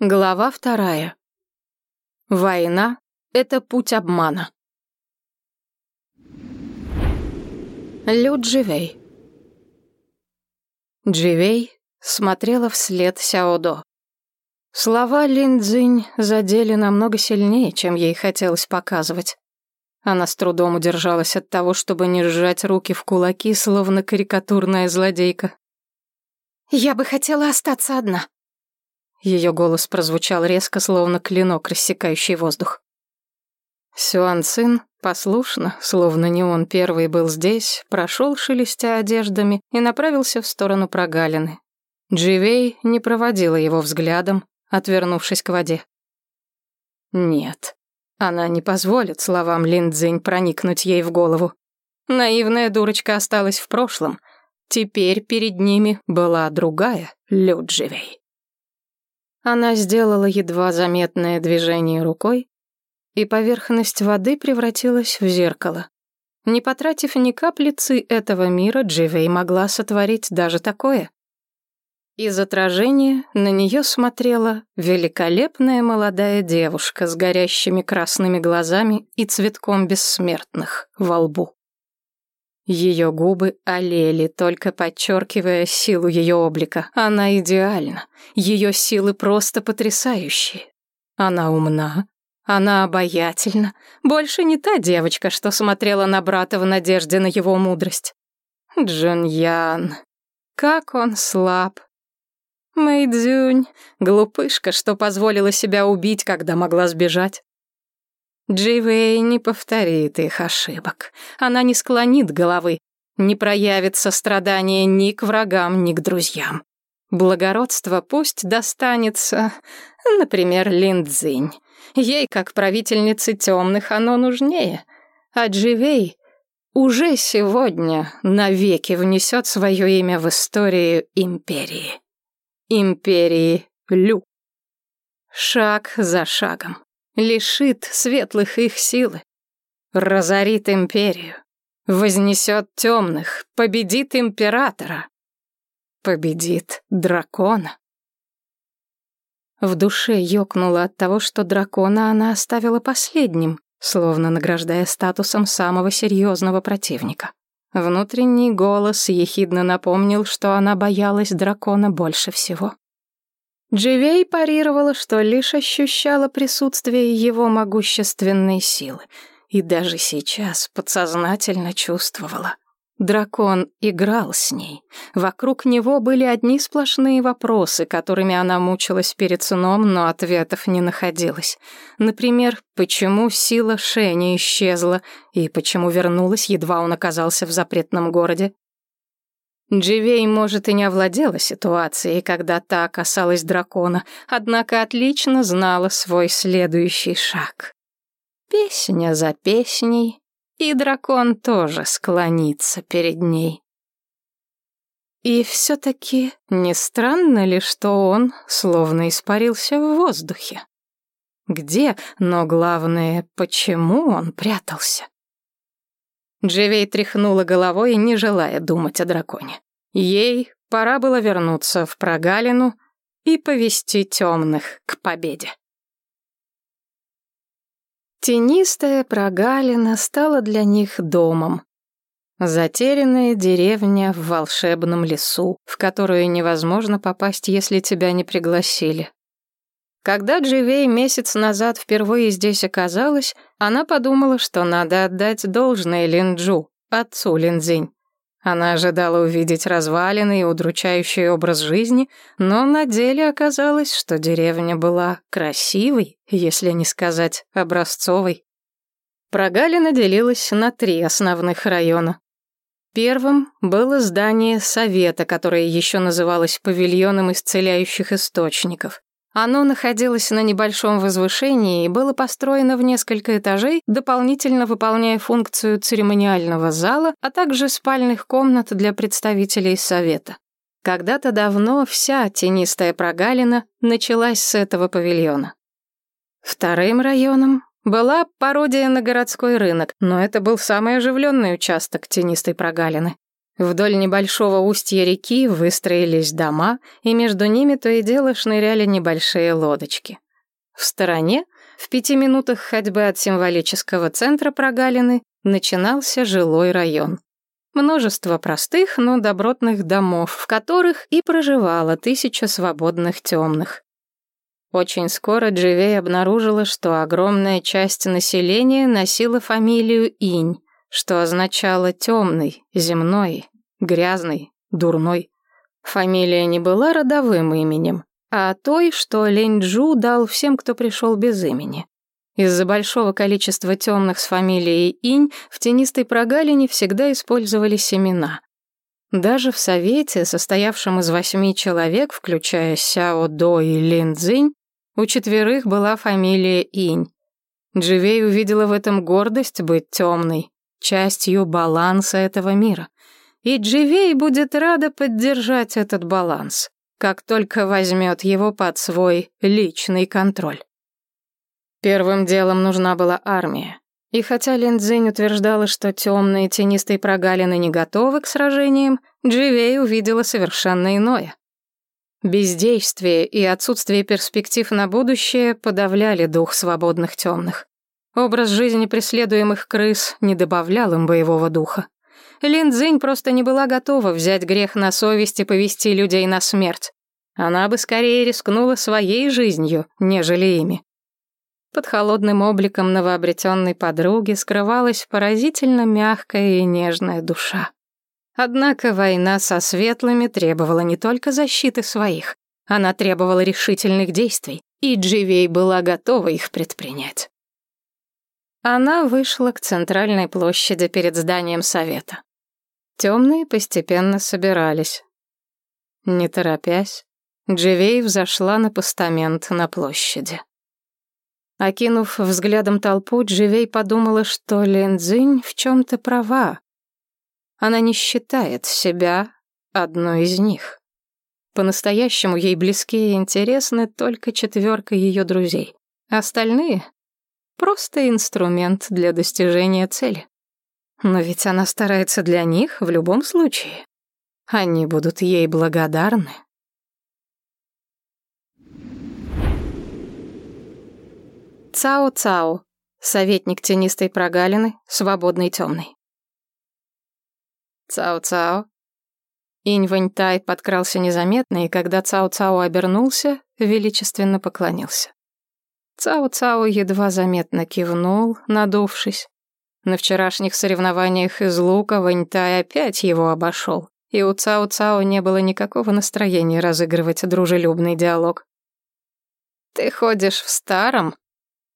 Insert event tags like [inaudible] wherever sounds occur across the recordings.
Глава вторая. Война — это путь обмана. Лю Дживей. Дживей смотрела вслед Сяодо. Слова Лин Цзинь задели намного сильнее, чем ей хотелось показывать. Она с трудом удержалась от того, чтобы не сжать руки в кулаки, словно карикатурная злодейка. «Я бы хотела остаться одна», ее голос прозвучал резко, словно клинок, рассекающий воздух. Сюан Цин послушно, словно не он первый был здесь, прошел, шелестя одеждами, и направился в сторону прогалины. Дживей не проводила его взглядом, отвернувшись к воде. Нет, она не позволит словам Линдзинь проникнуть ей в голову. Наивная дурочка осталась в прошлом. Теперь перед ними была другая Лю Дживей. Она сделала едва заметное движение рукой, и поверхность воды превратилась в зеркало. Не потратив ни каплицы этого мира, Дживей могла сотворить даже такое. Из отражения на нее смотрела великолепная молодая девушка с горящими красными глазами и цветком бессмертных во лбу. Ее губы олели, только подчеркивая силу ее облика. Она идеальна. Ее силы просто потрясающие. Она умна. Она обаятельна. Больше не та девочка, что смотрела на брата в надежде на его мудрость. Джун Ян. Как он слаб. Мэйдзюнь. Глупышка, что позволила себя убить, когда могла сбежать. Дживей не повторит их ошибок. Она не склонит головы, не проявит сострадания ни к врагам, ни к друзьям. Благородство пусть достанется, например, Линдзинь. Ей, как правительнице темных, оно нужнее. А Дживей уже сегодня навеки внесет свое имя в историю империи. Империи Лю. Шаг за шагом лишит светлых их силы, разорит империю, вознесет темных, победит императора, победит дракона. В душе ёкнуло от того, что дракона она оставила последним, словно награждая статусом самого серьезного противника. Внутренний голос ехидно напомнил, что она боялась дракона больше всего. Дживей парировала, что лишь ощущала присутствие его могущественной силы, и даже сейчас подсознательно чувствовала. Дракон играл с ней. Вокруг него были одни сплошные вопросы, которыми она мучилась перед сном, но ответов не находилось. Например, почему сила Шени исчезла и почему вернулась, едва он оказался в запретном городе. Дживей, может, и не овладела ситуацией, когда та касалась дракона, однако отлично знала свой следующий шаг. Песня за песней, и дракон тоже склонится перед ней. И все-таки не странно ли, что он словно испарился в воздухе? Где, но главное, почему он прятался? Дживей тряхнула головой, не желая думать о драконе. Ей пора было вернуться в прогалину и повести темных к победе. Тенистая прогалина стала для них домом. Затерянная деревня в волшебном лесу, в которую невозможно попасть, если тебя не пригласили. Когда Дживей месяц назад впервые здесь оказалась, она подумала, что надо отдать должное Линджу, отцу Линдзинь. Она ожидала увидеть развалины и удручающий образ жизни, но на деле оказалось, что деревня была красивой, если не сказать образцовой. Прогалина делилась на три основных района. Первым было здание совета, которое еще называлось павильоном исцеляющих источников. Оно находилось на небольшом возвышении и было построено в несколько этажей, дополнительно выполняя функцию церемониального зала, а также спальных комнат для представителей совета. Когда-то давно вся тенистая прогалина началась с этого павильона. Вторым районом была пародия на городской рынок, но это был самый оживленный участок тенистой прогалины. Вдоль небольшого устья реки выстроились дома, и между ними то и дело шныряли небольшие лодочки. В стороне, в пяти минутах ходьбы от символического центра прогалины, начинался жилой район. Множество простых, но добротных домов, в которых и проживало тысяча свободных темных. Очень скоро Дживей обнаружила, что огромная часть населения носила фамилию Инь, что означало темный, земной, грязный, дурной. Фамилия не была родовым именем, а той, что Линджу дал всем, кто пришел без имени. Из-за большого количества темных с фамилией Инь в тенистой прогалине всегда использовали семена. Даже в совете, состоявшем из восьми человек, включая Сяо До и Лин Цзинь, у четверых была фамилия Инь. Дживей увидела в этом гордость быть темной, частью баланса этого мира. И Дживей будет рада поддержать этот баланс, как только возьмет его под свой личный контроль. Первым делом нужна была армия. И хотя Линдзинь утверждала, что темные тенистые прогалины не готовы к сражениям, Дживей увидела совершенно иное. Бездействие и отсутствие перспектив на будущее подавляли дух свободных темных. Образ жизни преследуемых крыс не добавлял им боевого духа. Лин Цзинь просто не была готова взять грех на совесть и повести людей на смерть. Она бы скорее рискнула своей жизнью, нежели ими. Под холодным обликом новообретенной подруги скрывалась поразительно мягкая и нежная душа. Однако война со светлыми требовала не только защиты своих, она требовала решительных действий, и Дживей была готова их предпринять. Она вышла к центральной площади перед зданием совета. Темные постепенно собирались. Не торопясь, Дживей взошла на постамент на площади. Окинув взглядом толпу, Дживей подумала, что Линдзинь в чем-то права. Она не считает себя одной из них. По-настоящему ей близки и интересны только четверка ее друзей. Остальные Просто инструмент для достижения цели. Но ведь она старается для них в любом случае. Они будут ей благодарны. Цао-Цао, советник тенистой прогалины, свободный темный. Цао-Цао. Инь Ваньтай подкрался незаметно, и когда Цао-Цао обернулся, величественно поклонился. Цао-Цао едва заметно кивнул, надувшись. На вчерашних соревнованиях из лука Ваньтай опять его обошел, и у Цао-Цао не было никакого настроения разыгрывать дружелюбный диалог. «Ты ходишь в старом?»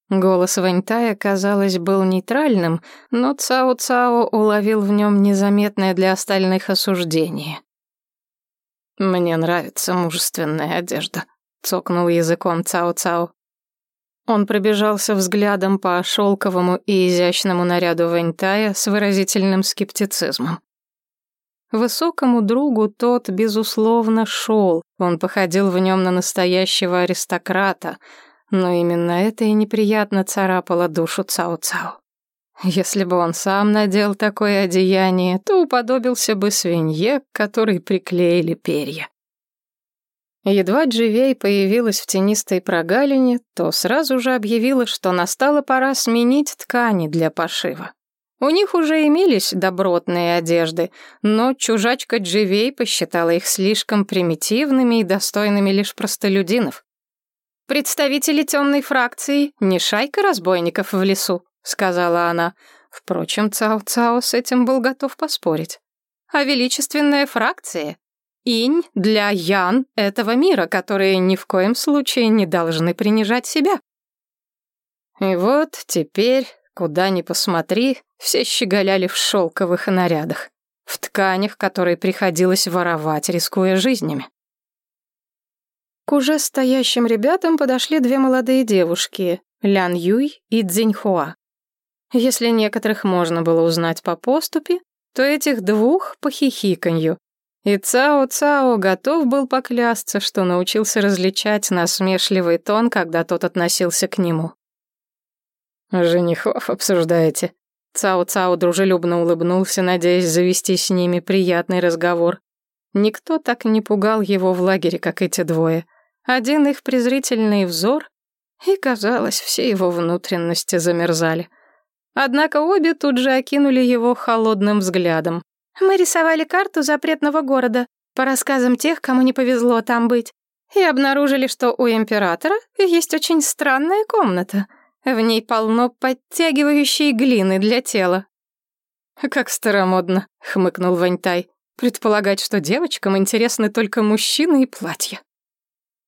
Голос Ваньтая, казалось, был нейтральным, но Цао-Цао уловил в нем незаметное для остальных осуждение. «Мне нравится мужественная одежда», — цокнул языком Цао-Цао. Он пробежался взглядом по шелковому и изящному наряду Вэньтая с выразительным скептицизмом. Высокому другу тот, безусловно, шел, он походил в нем на настоящего аристократа, но именно это и неприятно царапало душу Цао-Цао. Если бы он сам надел такое одеяние, то уподобился бы свинье, которой приклеили перья. Едва Дживей появилась в тенистой прогалине, то сразу же объявила, что настала пора сменить ткани для пошива. У них уже имелись добротные одежды, но чужачка Дживей посчитала их слишком примитивными и достойными лишь простолюдинов. «Представители темной фракции — не шайка разбойников в лесу», — сказала она. Впрочем, Цао-Цао с этим был готов поспорить. «А величественная фракция Инь для Ян этого мира, которые ни в коем случае не должны принижать себя. И вот теперь, куда ни посмотри, все щеголяли в шелковых нарядах, в тканях, которые приходилось воровать, рискуя жизнями. К уже стоящим ребятам подошли две молодые девушки, Лян Юй и Цзиньхуа. Если некоторых можно было узнать по поступе, то этих двух по хихиканью, и Цао-Цао готов был поклясться, что научился различать насмешливый тон, когда тот относился к нему. «Женихов обсуждаете?» Цао-Цао дружелюбно улыбнулся, надеясь завести с ними приятный разговор. Никто так не пугал его в лагере, как эти двое. Один их презрительный взор, и, казалось, все его внутренности замерзали. Однако обе тут же окинули его холодным взглядом. «Мы рисовали карту запретного города, по рассказам тех, кому не повезло там быть, и обнаружили, что у императора есть очень странная комната. В ней полно подтягивающей глины для тела». «Как старомодно», — хмыкнул Ваньтай. «Предполагать, что девочкам интересны только мужчины и платья».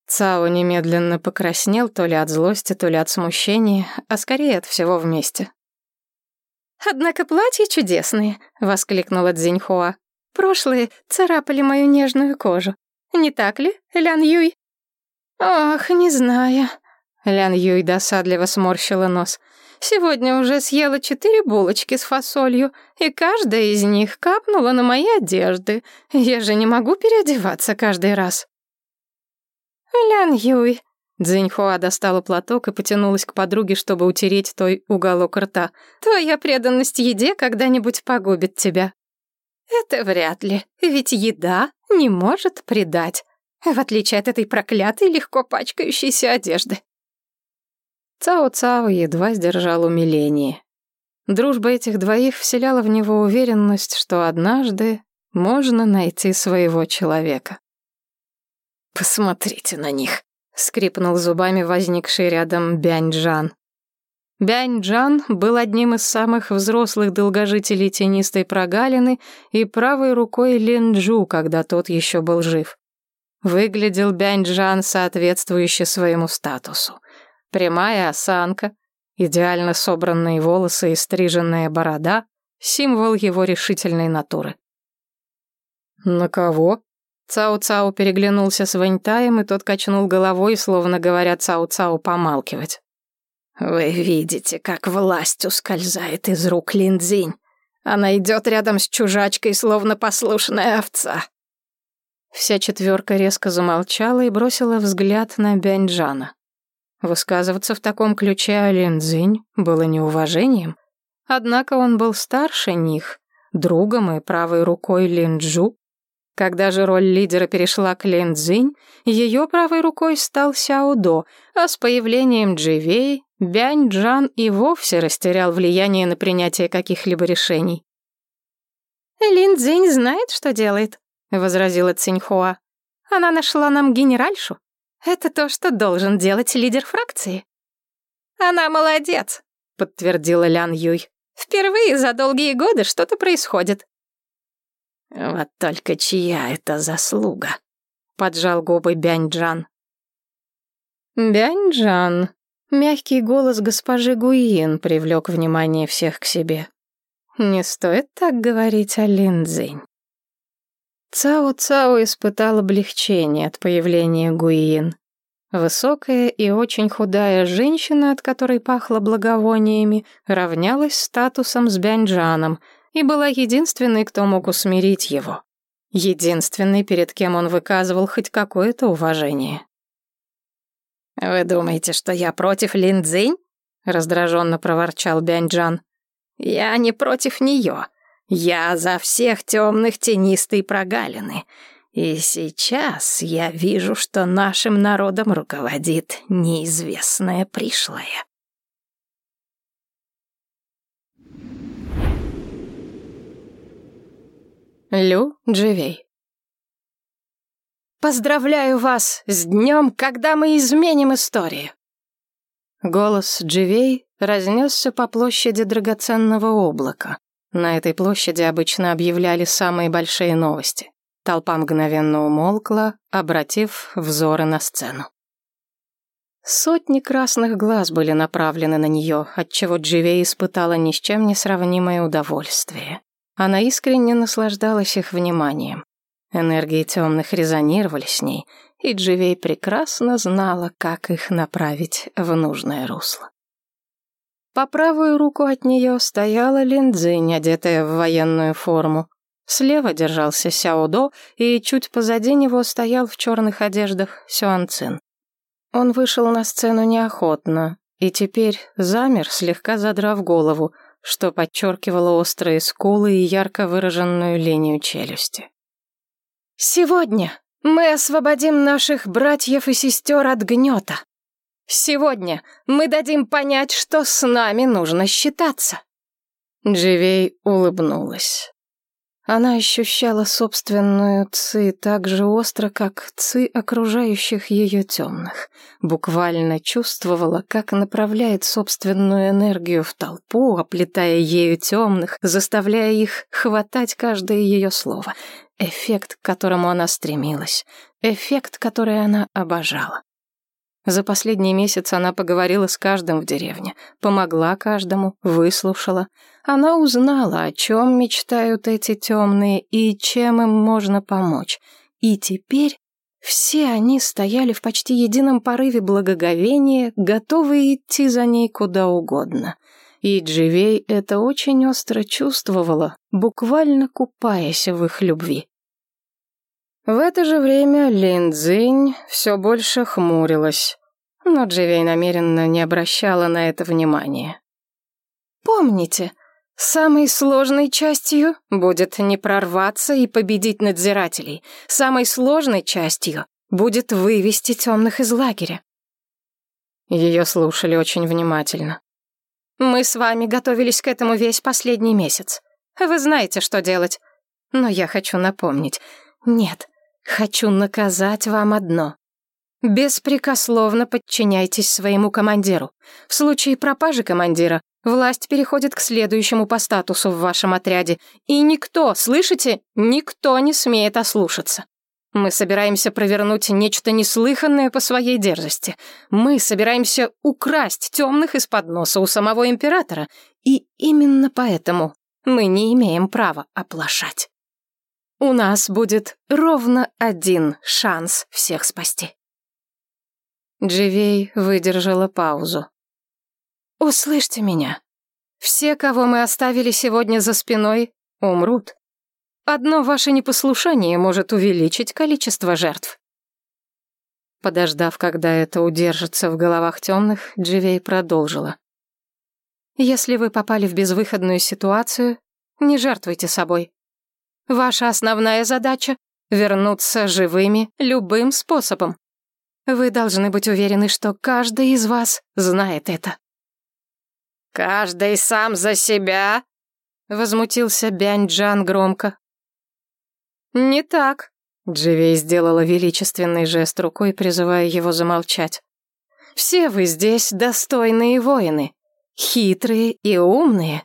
Цао немедленно покраснел то ли от злости, то ли от смущения, а скорее от всего вместе. «Однако платья чудесные», — воскликнула Цзиньхуа. «Прошлые царапали мою нежную кожу. Не так ли, Лян Юй?» «Ох, не знаю». Лян Юй досадливо сморщила нос. «Сегодня уже съела четыре булочки с фасолью, и каждая из них капнула на мои одежды. Я же не могу переодеваться каждый раз». «Лян Юй», Цзиньхуа достала платок и потянулась к подруге, чтобы утереть той уголок рта. «Твоя преданность еде когда-нибудь погубит тебя». «Это вряд ли, ведь еда не может предать, в отличие от этой проклятой, легко пачкающейся одежды». Цао-Цао едва сдержал умиление. Дружба этих двоих вселяла в него уверенность, что однажды можно найти своего человека. «Посмотрите на них», — скрипнул зубами возникший рядом Бянь-Джан. Бянь-Джан был одним из самых взрослых долгожителей тенистой прогалины и правой рукой Линджу, когда тот еще был жив. Выглядел Бянь-Джан соответствующе своему статусу. Прямая осанка, идеально собранные волосы и стриженная борода — символ его решительной натуры. «На кого?» Цао-Цао переглянулся с Ваньтаем, и тот качнул головой, словно говоря Цао-Цао помалкивать. «Вы видите, как власть ускользает из рук Линдзинь. Она идет рядом с чужачкой, словно послушная овца». Вся четверка резко замолчала и бросила взгляд на Бяньджана. Высказываться в таком ключе о Линдзинь было неуважением. Однако он был старше них, другом и правой рукой Линджу, когда же роль лидера перешла к Лин Цзинь, ее правой рукой стал Сяо До, а с появлением Дживей Бянь Джан и вовсе растерял влияние на принятие каких-либо решений. «Лин Цзинь знает, что делает», — возразила Циньхуа. «Она нашла нам генеральшу. Это то, что должен делать лидер фракции». «Она молодец», — подтвердила Лян Юй. «Впервые за долгие годы что-то происходит». «Вот только чья это заслуга?» — поджал губы Бянь-Джан. «Бянь-Джан», — мягкий голос госпожи Гуин привлек внимание всех к себе. «Не стоит так говорить о Линдзинь». Цао-Цао испытал облегчение от появления Гуин. Высокая и очень худая женщина, от которой пахло благовониями, равнялась статусом с Бяньджаном — и была единственной, кто мог усмирить его. Единственной, перед кем он выказывал хоть какое-то уважение. «Вы думаете, что я против Линдзинь?» — раздраженно проворчал Бяньджан. «Я не против нее. Я за всех темных тенистой прогалины. И сейчас я вижу, что нашим народом руководит неизвестное пришлое». Лю Дживей. «Поздравляю вас с днем, когда мы изменим историю!» Голос Дживей разнесся по площади драгоценного облака. На этой площади обычно объявляли самые большие новости. Толпа мгновенно умолкла, обратив взоры на сцену. Сотни красных глаз были направлены на нее, отчего Дживей испытала ни с чем не сравнимое удовольствие. Она искренне наслаждалась их вниманием. Энергии темных резонировали с ней, и Дживей прекрасно знала, как их направить в нужное русло. По правую руку от нее стояла Линдзинь, одетая в военную форму. Слева держался Сяодо, и чуть позади него стоял в черных одеждах Сюанцин. Он вышел на сцену неохотно, и теперь замер, слегка задрав голову, что подчеркивало острые скулы и ярко выраженную линию челюсти. «Сегодня мы освободим наших братьев и сестер от гнета. Сегодня мы дадим понять, что с нами нужно считаться». Дживей улыбнулась. Она ощущала собственную ци так же остро, как ци окружающих ее темных. Буквально чувствовала, как направляет собственную энергию в толпу, оплетая ею темных, заставляя их хватать каждое ее слово. Эффект, к которому она стремилась. Эффект, который она обожала. За последний месяц она поговорила с каждым в деревне, помогла каждому, выслушала. Она узнала, о чем мечтают эти темные и чем им можно помочь. И теперь все они стояли в почти едином порыве благоговения, готовые идти за ней куда угодно. И Дживей это очень остро чувствовала, буквально купаясь в их любви. В это же время Лин Цзинь все больше хмурилась, но Дживей намеренно не обращала на это внимания. «Помните, самой сложной частью будет не прорваться и победить надзирателей. Самой сложной частью будет вывести темных из лагеря». Ее слушали очень внимательно. «Мы с вами готовились к этому весь последний месяц. Вы знаете, что делать. Но я хочу напомнить. Нет, Хочу наказать вам одно. Беспрекословно подчиняйтесь своему командиру. В случае пропажи командира власть переходит к следующему по статусу в вашем отряде. И никто, слышите, никто не смеет ослушаться. Мы собираемся провернуть нечто неслыханное по своей дерзости. Мы собираемся украсть темных из-под носа у самого императора. И именно поэтому мы не имеем права оплошать. У нас будет ровно один шанс всех спасти. Дживей выдержала паузу. «Услышьте меня. Все, кого мы оставили сегодня за спиной, умрут. Одно ваше непослушание может увеличить количество жертв». Подождав, когда это удержится в головах темных, Дживей продолжила. «Если вы попали в безвыходную ситуацию, не жертвуйте собой. Ваша основная задача — вернуться живыми любым способом. Вы должны быть уверены, что каждый из вас знает это. «Каждый сам за себя?» — возмутился Бянь-Джан громко. «Не так», — Дживей сделала величественный жест рукой, призывая его замолчать. «Все вы здесь достойные воины, хитрые и умные.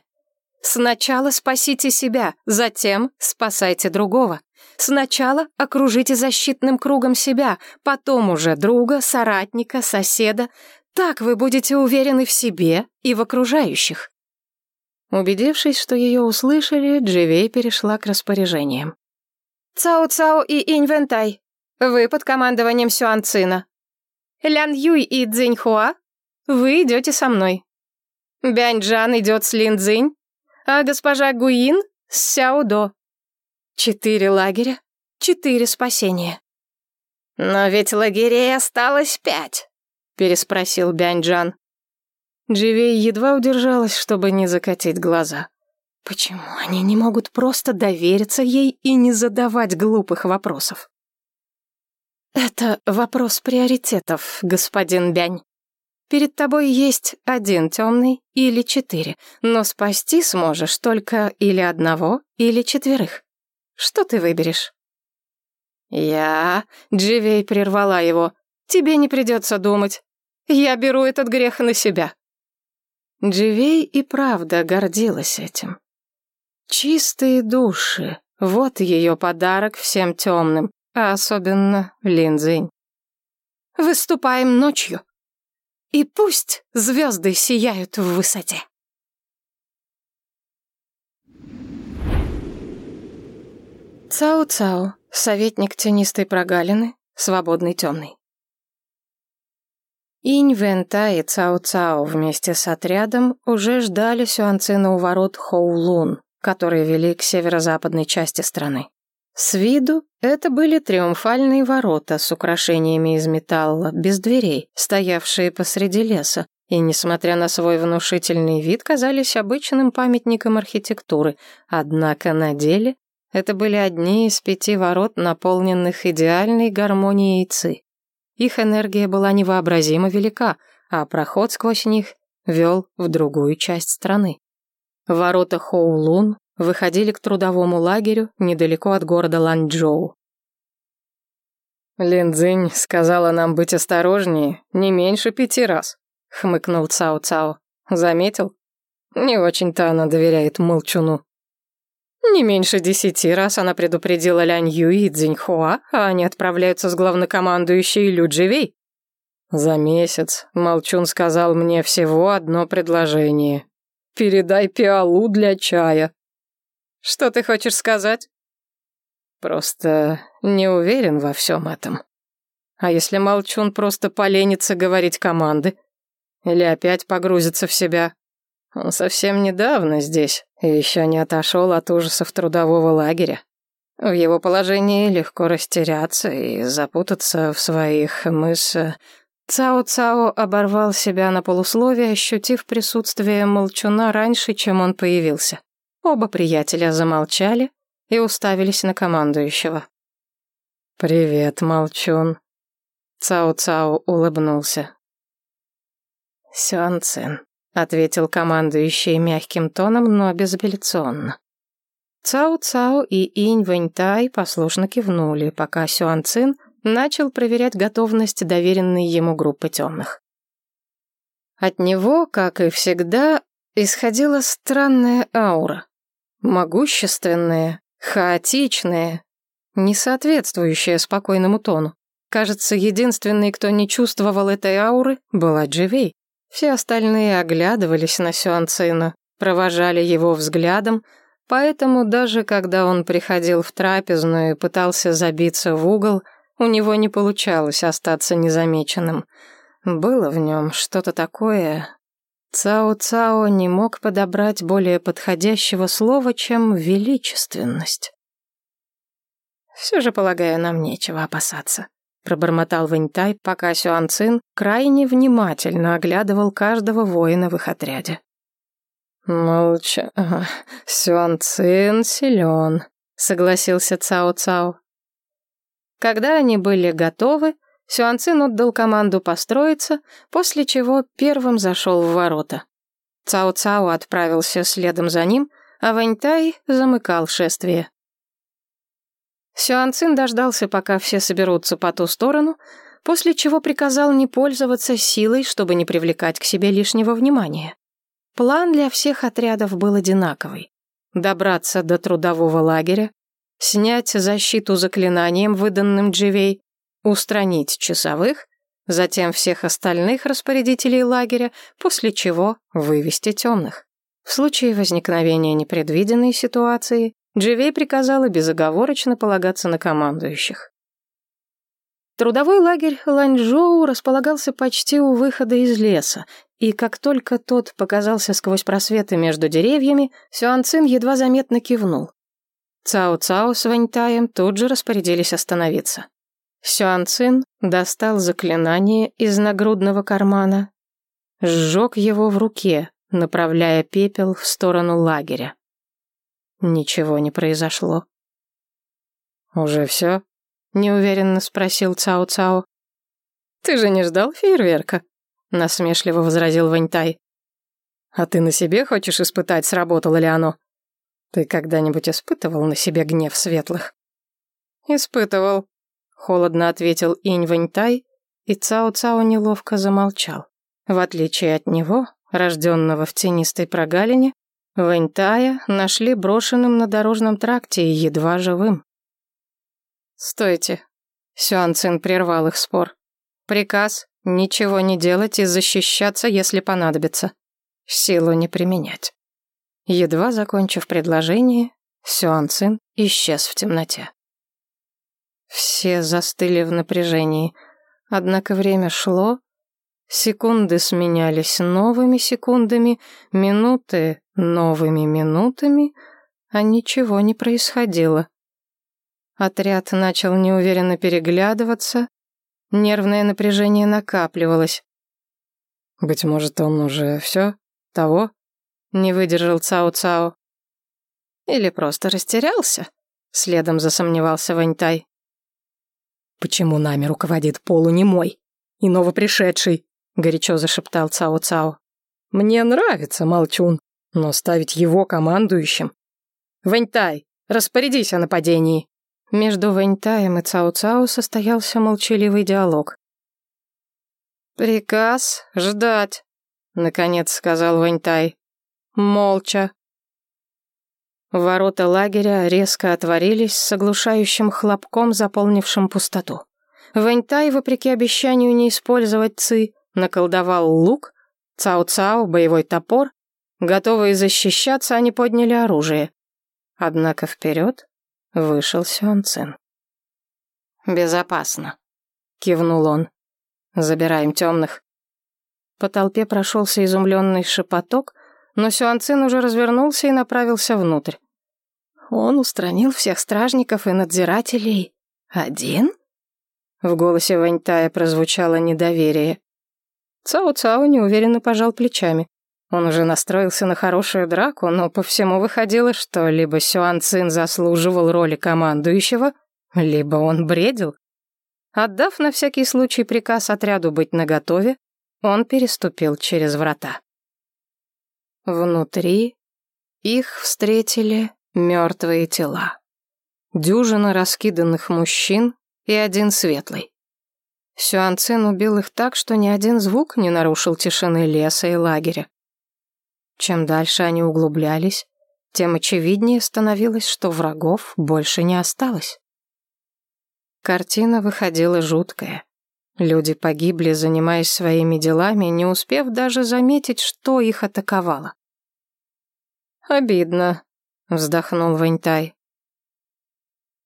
Сначала спасите себя, затем спасайте другого. Сначала окружите защитным кругом себя, потом уже друга, соратника, соседа. Так вы будете уверены в себе и в окружающих. Убедившись, что ее услышали, Дживей перешла к распоряжениям. «Цао-Цао и Инвентай, вы под командованием Сюанцина. Лян Юй и Цзиньхуа, вы идете со мной. Бянь-Джан идет с Лин Цзинь, а госпожа Гуин с Сяодо. Четыре лагеря, четыре спасения. «Но ведь лагерей осталось пять», — переспросил Бяньджан. Дживей едва удержалась, чтобы не закатить глаза. Почему они не могут просто довериться ей и не задавать глупых вопросов? «Это вопрос приоритетов, господин Бянь», Перед тобой есть один темный или четыре, но спасти сможешь только или одного, или четверых. Что ты выберешь?» «Я...» — Дживей прервала его. «Тебе не придется думать. Я беру этот грех на себя». Дживей и правда гордилась этим. Чистые души — вот ее подарок всем темным, а особенно Линдзинь. «Выступаем ночью», и пусть звезды сияют в высоте. Цао-Цао, советник тенистой прогалины, свободный темный. Инь Вента и Цао-Цао вместе с отрядом уже ждали Сюанцина у ворот Хоулун, которые вели к северо-западной части страны. С виду это были триумфальные ворота с украшениями из металла, без дверей, стоявшие посреди леса, и, несмотря на свой внушительный вид, казались обычным памятником архитектуры, однако на деле это были одни из пяти ворот, наполненных идеальной гармонией ци. Их энергия была невообразимо велика, а проход сквозь них вел в другую часть страны. Ворота Хоулун выходили к трудовому лагерю недалеко от города Ланчжоу. «Линдзинь сказала нам быть осторожнее не меньше пяти раз», — хмыкнул Цао Цао. «Заметил? Не очень-то она доверяет молчуну». Не меньше десяти раз она предупредила Лянь Юи и Цзиньхуа, а они отправляются с главнокомандующей Лю Дживей. За месяц Молчун сказал мне всего одно предложение. «Передай пиалу для чая». «Что ты хочешь сказать?» Просто не уверен во всем этом. А если Молчун просто поленится говорить команды? Или опять погрузится в себя? Он совсем недавно здесь и еще не отошел от ужасов трудового лагеря. В его положении легко растеряться и запутаться в своих мыслях. Цао-Цао оборвал себя на полусловие, ощутив присутствие молчуна раньше, чем он появился. Оба приятеля замолчали, и уставились на командующего. «Привет, молчун». Цао-Цао улыбнулся. «Сюан Цин», — ответил командующий мягким тоном, но безапелляционно. Цао-Цао и Инь Вэньтай послушно кивнули, пока Сюан Цин начал проверять готовность доверенной ему группы темных. От него, как и всегда, исходила странная аура. Могущественная, Хаотичное, не соответствующее спокойному тону. Кажется, единственный, кто не чувствовал этой ауры, была Дживей. Все остальные оглядывались на Сюанцина, провожали его взглядом, поэтому даже когда он приходил в трапезную и пытался забиться в угол, у него не получалось остаться незамеченным. Было в нем что-то такое, Цао-Цао не мог подобрать более подходящего слова, чем величественность. «Все же, полагаю, нам нечего опасаться», — пробормотал Вэньтай, пока Сюан Цин крайне внимательно оглядывал каждого воина в их отряде. «Молча. Сюан Цин силен», — согласился Цао-Цао. Когда они были готовы, Сюанцин отдал команду построиться, после чего первым зашел в ворота. Цао-Цао отправился следом за ним, а Ваньтай замыкал шествие. Сюанцин дождался, пока все соберутся по ту сторону, после чего приказал не пользоваться силой, чтобы не привлекать к себе лишнего внимания. План для всех отрядов был одинаковый. Добраться до трудового лагеря, снять защиту заклинанием, выданным Дживей, устранить часовых, затем всех остальных распорядителей лагеря, после чего вывести темных. В случае возникновения непредвиденной ситуации Дживей приказала безоговорочно полагаться на командующих. Трудовой лагерь Ланчжоу располагался почти у выхода из леса, и как только тот показался сквозь просветы между деревьями, Сюанцин едва заметно кивнул. Цао-Цао с Ваньтаем тут же распорядились остановиться. Сюан Цин достал заклинание из нагрудного кармана, сжег его в руке, направляя пепел в сторону лагеря. Ничего не произошло. «Уже все?» — неуверенно спросил Цао-Цао. «Ты же не ждал фейерверка?» — насмешливо возразил Ваньтай. «А ты на себе хочешь испытать, сработало ли оно? Ты когда-нибудь испытывал на себе гнев светлых?» «Испытывал», Холодно ответил Инь Ваньтай, и Цао-Цао неловко замолчал. В отличие от него, рожденного в тенистой прогалине, Вэньтая нашли брошенным на дорожном тракте и едва живым. «Стойте!» — Сюан Цин прервал их спор. «Приказ — ничего не делать и защищаться, если понадобится. Силу не применять». Едва закончив предложение, Сюан Цин исчез в темноте. Все застыли в напряжении. Однако время шло, секунды сменялись новыми секундами, минуты новыми минутами, а ничего не происходило. Отряд начал неуверенно переглядываться, нервное напряжение накапливалось. Быть может, он уже все того? Не выдержал Цао-Цао. Или просто растерялся? Следом засомневался Ваньтай. «Почему нами руководит полунемой и новопришедший?» — горячо зашептал Цао-Цао. «Мне нравится Молчун, но ставить его командующим...» «Ваньтай, распорядись о нападении!» Между Ваньтаем и Цао-Цао состоялся молчаливый диалог. «Приказ ждать», — наконец сказал Ваньтай. «Молча». Ворота лагеря резко отворились с оглушающим хлопком, заполнившим пустоту. Вэньтай, вопреки обещанию не использовать ци, наколдовал лук, цао-цао, боевой топор. Готовые защищаться, они подняли оружие. Однако вперед вышел Сюан Цин. «Безопасно», — кивнул он. «Забираем темных». По толпе прошелся изумленный шепоток, но Сюанцин уже развернулся и направился внутрь. Он устранил всех стражников и надзирателей. Один? В голосе Ваньтая прозвучало недоверие. Цао-Цао неуверенно пожал плечами. Он уже настроился на хорошую драку, но по всему выходило, что либо Сюан Цин заслуживал роли командующего, либо он бредил. Отдав на всякий случай приказ отряду быть наготове, он переступил через врата. Внутри их встретили мертвые тела. Дюжина раскиданных мужчин и один светлый. Сюан Цин убил их так, что ни один звук не нарушил тишины леса и лагеря. Чем дальше они углублялись, тем очевиднее становилось, что врагов больше не осталось. Картина выходила жуткая. Люди погибли, занимаясь своими делами, не успев даже заметить, что их атаковало. «Обидно», — вздохнул Ваньтай.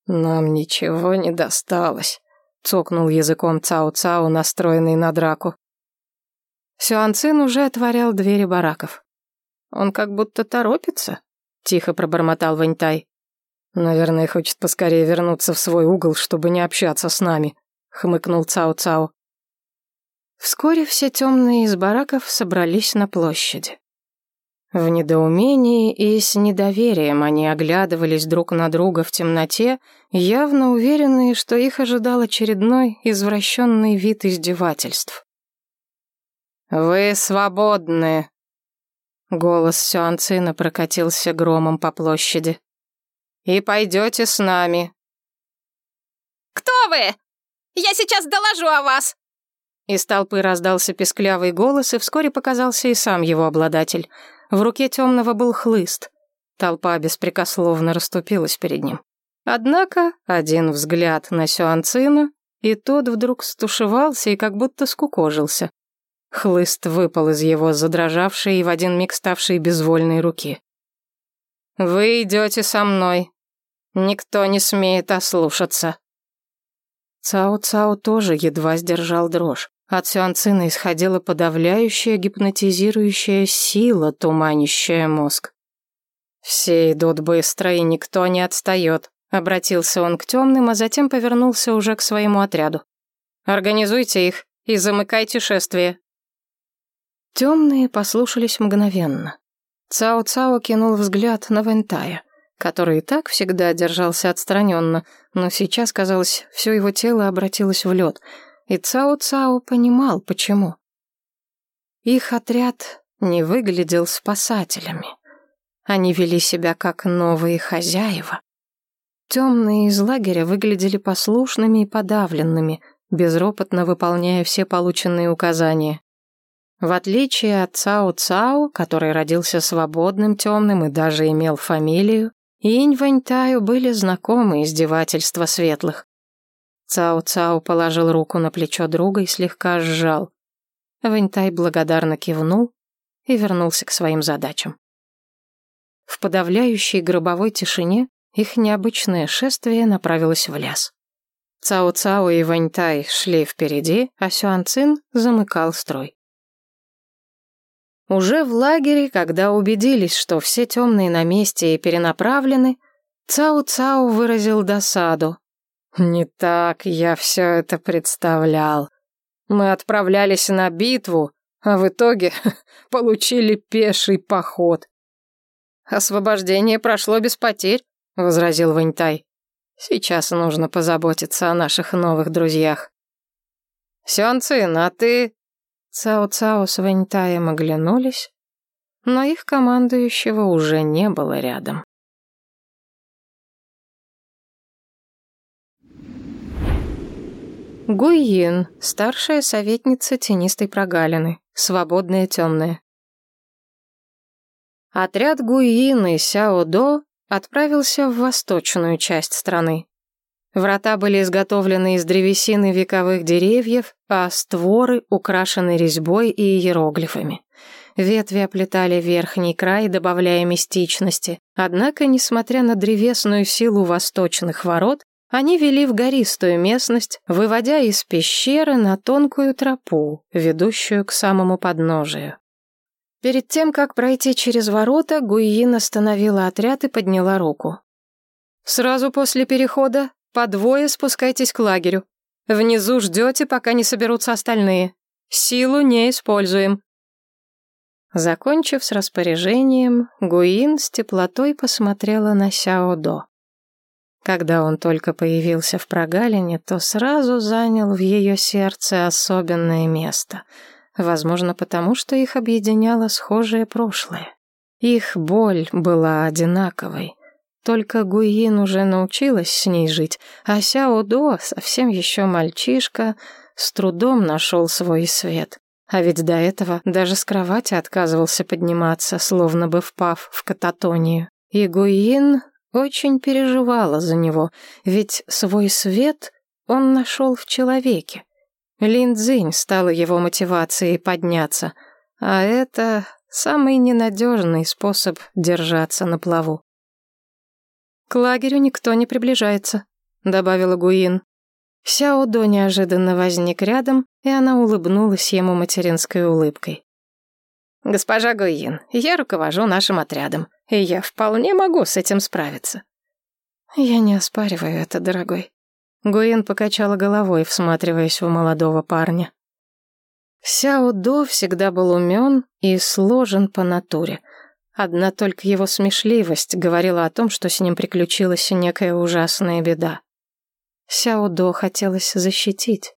«Нам ничего не досталось», — цокнул языком Цао-Цао, настроенный на драку. Сюанцин уже отворял двери бараков. «Он как будто торопится», — тихо пробормотал Ваньтай. «Наверное, хочет поскорее вернуться в свой угол, чтобы не общаться с нами», хмыкнул Цао-Цао. Вскоре все темные из бараков собрались на площади. В недоумении и с недоверием они оглядывались друг на друга в темноте, явно уверенные, что их ожидал очередной извращенный вид издевательств. «Вы свободны!» Голос Сюанцина прокатился громом по площади. «И пойдете с нами». «Кто вы?» Я сейчас доложу о вас!» Из толпы раздался песклявый голос, и вскоре показался и сам его обладатель. В руке темного был хлыст. Толпа беспрекословно расступилась перед ним. Однако один взгляд на Сюанцина, и тот вдруг стушевался и как будто скукожился. Хлыст выпал из его задрожавшей и в один миг ставшей безвольной руки. «Вы идете со мной. Никто не смеет ослушаться», Цао-Цао тоже едва сдержал дрожь. От Сюанцина исходила подавляющая гипнотизирующая сила, туманящая мозг. «Все идут быстро, и никто не отстает», — обратился он к темным, а затем повернулся уже к своему отряду. «Организуйте их и замыкайте шествие». Темные послушались мгновенно. Цао-Цао кинул взгляд на Вентая который и так всегда держался отстраненно, но сейчас, казалось, все его тело обратилось в лед, и Цао-Цао понимал, почему. Их отряд не выглядел спасателями. Они вели себя как новые хозяева. Темные из лагеря выглядели послушными и подавленными, безропотно выполняя все полученные указания. В отличие от Цао-Цао, который родился свободным, темным и даже имел фамилию, Инь Ваньтаю были знакомы издевательства светлых. Цао-Цао положил руку на плечо друга и слегка сжал. Ваньтай благодарно кивнул и вернулся к своим задачам. В подавляющей гробовой тишине их необычное шествие направилось в лес. Цао-Цао и Ваньтай шли впереди, а Сюанцин замыкал строй. Уже в лагере, когда убедились, что все темные на месте и перенаправлены, Цао-Цао выразил досаду. «Не так я все это представлял. Мы отправлялись на битву, а в итоге [laughs] получили пеший поход. «Освобождение прошло без потерь», — возразил Ваньтай. «Сейчас нужно позаботиться о наших новых друзьях». Сюан Цин, а ты...» Цао-Цао с Ваньтаем оглянулись, но их командующего уже не было рядом. Гуйин, старшая советница тенистой прогалины, свободная темная. Отряд Гуйин и Сяо-До отправился в восточную часть страны. Врата были изготовлены из древесины вековых деревьев, а створы украшены резьбой и иероглифами. Ветви оплетали верхний край, добавляя мистичности. Однако, несмотря на древесную силу восточных ворот, они вели в гористую местность, выводя из пещеры на тонкую тропу, ведущую к самому подножию. Перед тем, как пройти через ворота, Гуиин остановила отряд и подняла руку. «Сразу после перехода по двое спускайтесь к лагерю. Внизу ждете, пока не соберутся остальные. Силу не используем». Закончив с распоряжением, Гуин с теплотой посмотрела на Сяо-До. Когда он только появился в прогалине, то сразу занял в ее сердце особенное место. Возможно, потому что их объединяло схожее прошлое. Их боль была одинаковой. Только Гуин уже научилась с ней жить, а Сяо До, совсем еще мальчишка, с трудом нашел свой свет. А ведь до этого даже с кровати отказывался подниматься, словно бы впав в кататонию. И Гуин очень переживала за него, ведь свой свет он нашел в человеке. Лин Цзинь стала его мотивацией подняться, а это самый ненадежный способ держаться на плаву. «К лагерю никто не приближается», — добавила Гуин. Сяо До неожиданно возник рядом, и она улыбнулась ему материнской улыбкой. «Госпожа Гуин, я руковожу нашим отрядом и я вполне могу с этим справиться». «Я не оспариваю это, дорогой». Гуин покачала головой, всматриваясь в молодого парня. Сяо До всегда был умен и сложен по натуре. Одна только его смешливость говорила о том, что с ним приключилась некая ужасная беда. Сяо До хотелось защитить.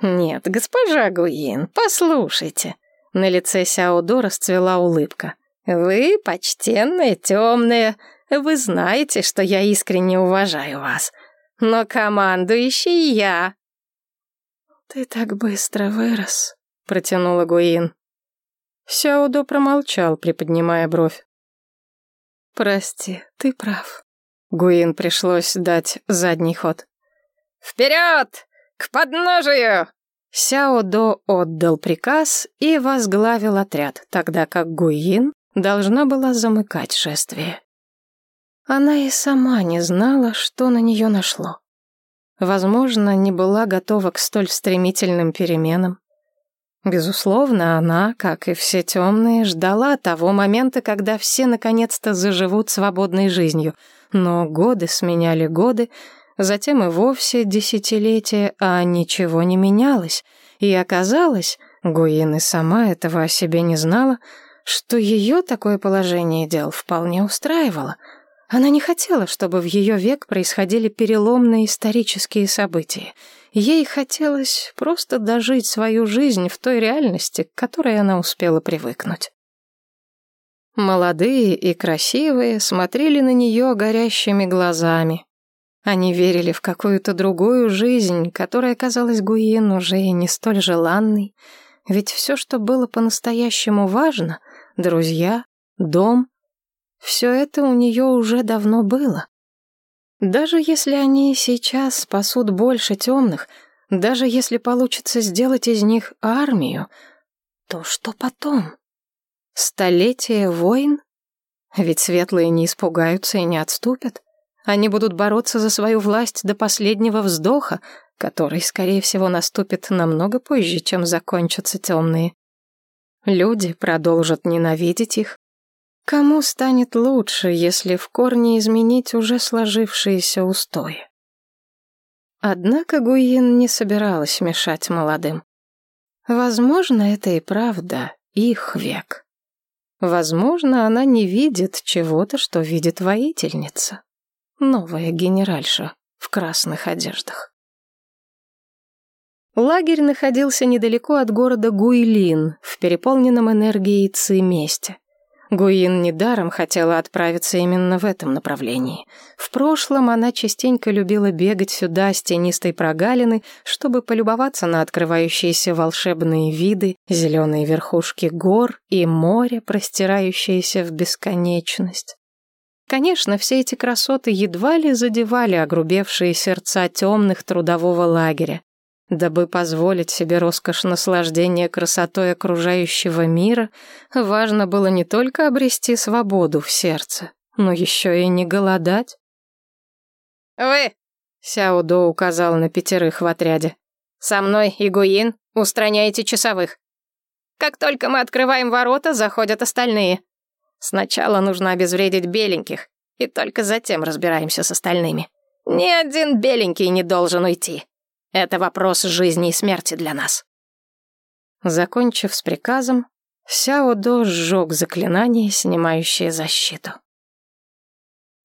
«Нет, госпожа Гуин, послушайте». На лице Сяо До расцвела улыбка. «Вы почтенная, темная. Вы знаете, что я искренне уважаю вас. Но командующий я». «Ты так быстро вырос», — протянула Гуин. Сяодо промолчал, приподнимая бровь. «Прости, ты прав». Гуин пришлось дать задний ход. «Вперед! К подножию!» Сяодо отдал приказ и возглавил отряд, тогда как Гуин должна была замыкать шествие. Она и сама не знала, что на нее нашло. Возможно, не была готова к столь стремительным переменам. Безусловно, она, как и все темные, ждала того момента, когда все наконец-то заживут свободной жизнью. Но годы сменяли годы, затем и вовсе десятилетия, а ничего не менялось. И оказалось, Гуин и сама этого о себе не знала, что ее такое положение дел вполне устраивало. Она не хотела, чтобы в ее век происходили переломные исторические события. Ей хотелось просто дожить свою жизнь в той реальности, к которой она успела привыкнуть. Молодые и красивые смотрели на нее горящими глазами. Они верили в какую-то другую жизнь, которая казалась Гуин уже и не столь желанной, ведь все, что было по-настоящему важно, друзья, дом. Все это у нее уже давно было. Даже если они сейчас спасут больше темных, даже если получится сделать из них армию, то что потом? Столетие войн? Ведь светлые не испугаются и не отступят. Они будут бороться за свою власть до последнего вздоха, который, скорее всего, наступит намного позже, чем закончатся темные. Люди продолжат ненавидеть их. Кому станет лучше, если в корне изменить уже сложившиеся устои? Однако Гуин не собиралась мешать молодым. Возможно, это и правда их век. Возможно, она не видит чего-то, что видит воительница. Новая генеральша в красных одеждах. Лагерь находился недалеко от города Гуйлин, в переполненном энергией Ци месте. Гуин недаром хотела отправиться именно в этом направлении. В прошлом она частенько любила бегать сюда с тенистой прогалины, чтобы полюбоваться на открывающиеся волшебные виды, зеленые верхушки гор и море, простирающееся в бесконечность. Конечно, все эти красоты едва ли задевали огрубевшие сердца темных трудового лагеря. Дабы позволить себе роскошь наслаждения красотой окружающего мира, важно было не только обрести свободу в сердце, но еще и не голодать. «Вы!» — Сяо До указал на пятерых в отряде. «Со мной и Гуин устраняете часовых. Как только мы открываем ворота, заходят остальные. Сначала нужно обезвредить беленьких, и только затем разбираемся с остальными. Ни один беленький не должен уйти». Это вопрос жизни и смерти для нас. Закончив с приказом, Сяо До сжег заклинание, снимающее защиту.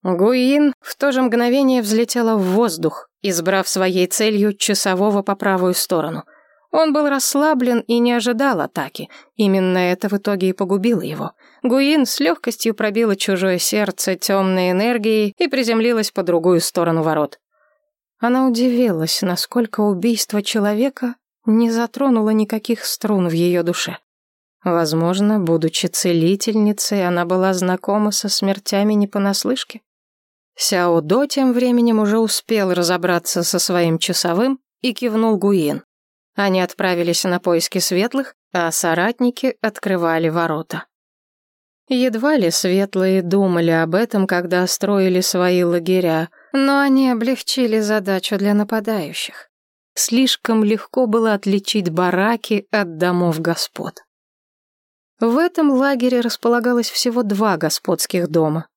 Гуин в то же мгновение взлетела в воздух, избрав своей целью часового по правую сторону. Он был расслаблен и не ожидал атаки. Именно это в итоге и погубило его. Гуин с легкостью пробила чужое сердце темной энергией и приземлилась по другую сторону ворот. Она удивилась, насколько убийство человека не затронуло никаких струн в ее душе. Возможно, будучи целительницей, она была знакома со смертями не понаслышке. Сяо До тем временем уже успел разобраться со своим часовым и кивнул Гуин. Они отправились на поиски светлых, а соратники открывали ворота. Едва ли светлые думали об этом, когда строили свои лагеря, но они облегчили задачу для нападающих. Слишком легко было отличить бараки от домов господ. В этом лагере располагалось всего два господских дома.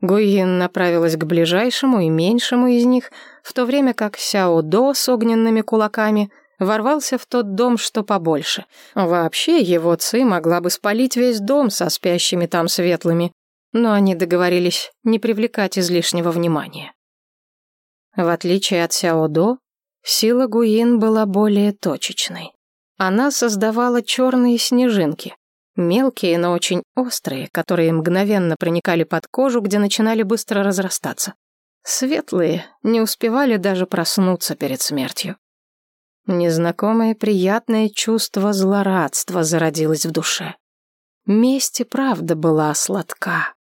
Гуин направилась к ближайшему и меньшему из них, в то время как Сяо До с огненными кулаками ворвался в тот дом, что побольше. Вообще, его Ци могла бы спалить весь дом со спящими там светлыми, но они договорились не привлекать излишнего внимания. В отличие от Сяо До, сила Гуин была более точечной. Она создавала черные снежинки, мелкие, но очень острые, которые мгновенно проникали под кожу, где начинали быстро разрастаться. Светлые не успевали даже проснуться перед смертью. Незнакомое приятное чувство злорадства зародилось в душе. Месть и правда была сладка.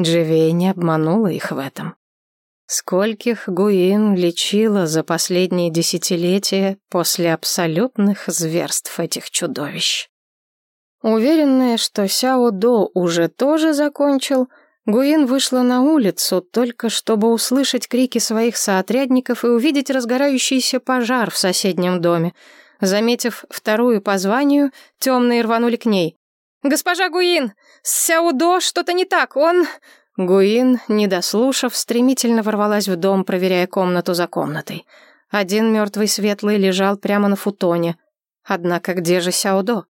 Дживей не обманула их в этом. Скольких Гуин лечила за последние десятилетия после абсолютных зверств этих чудовищ. Уверенная, что Сяо До уже тоже закончил, Гуин вышла на улицу только чтобы услышать крики своих соотрядников и увидеть разгорающийся пожар в соседнем доме. Заметив вторую по званию, темные рванули к ней. «Госпожа Гуин, с Сяудо что-то не так, он...» Гуин, не дослушав, стремительно ворвалась в дом, проверяя комнату за комнатой. Один мертвый светлый лежал прямо на футоне. Однако где же Сяудо?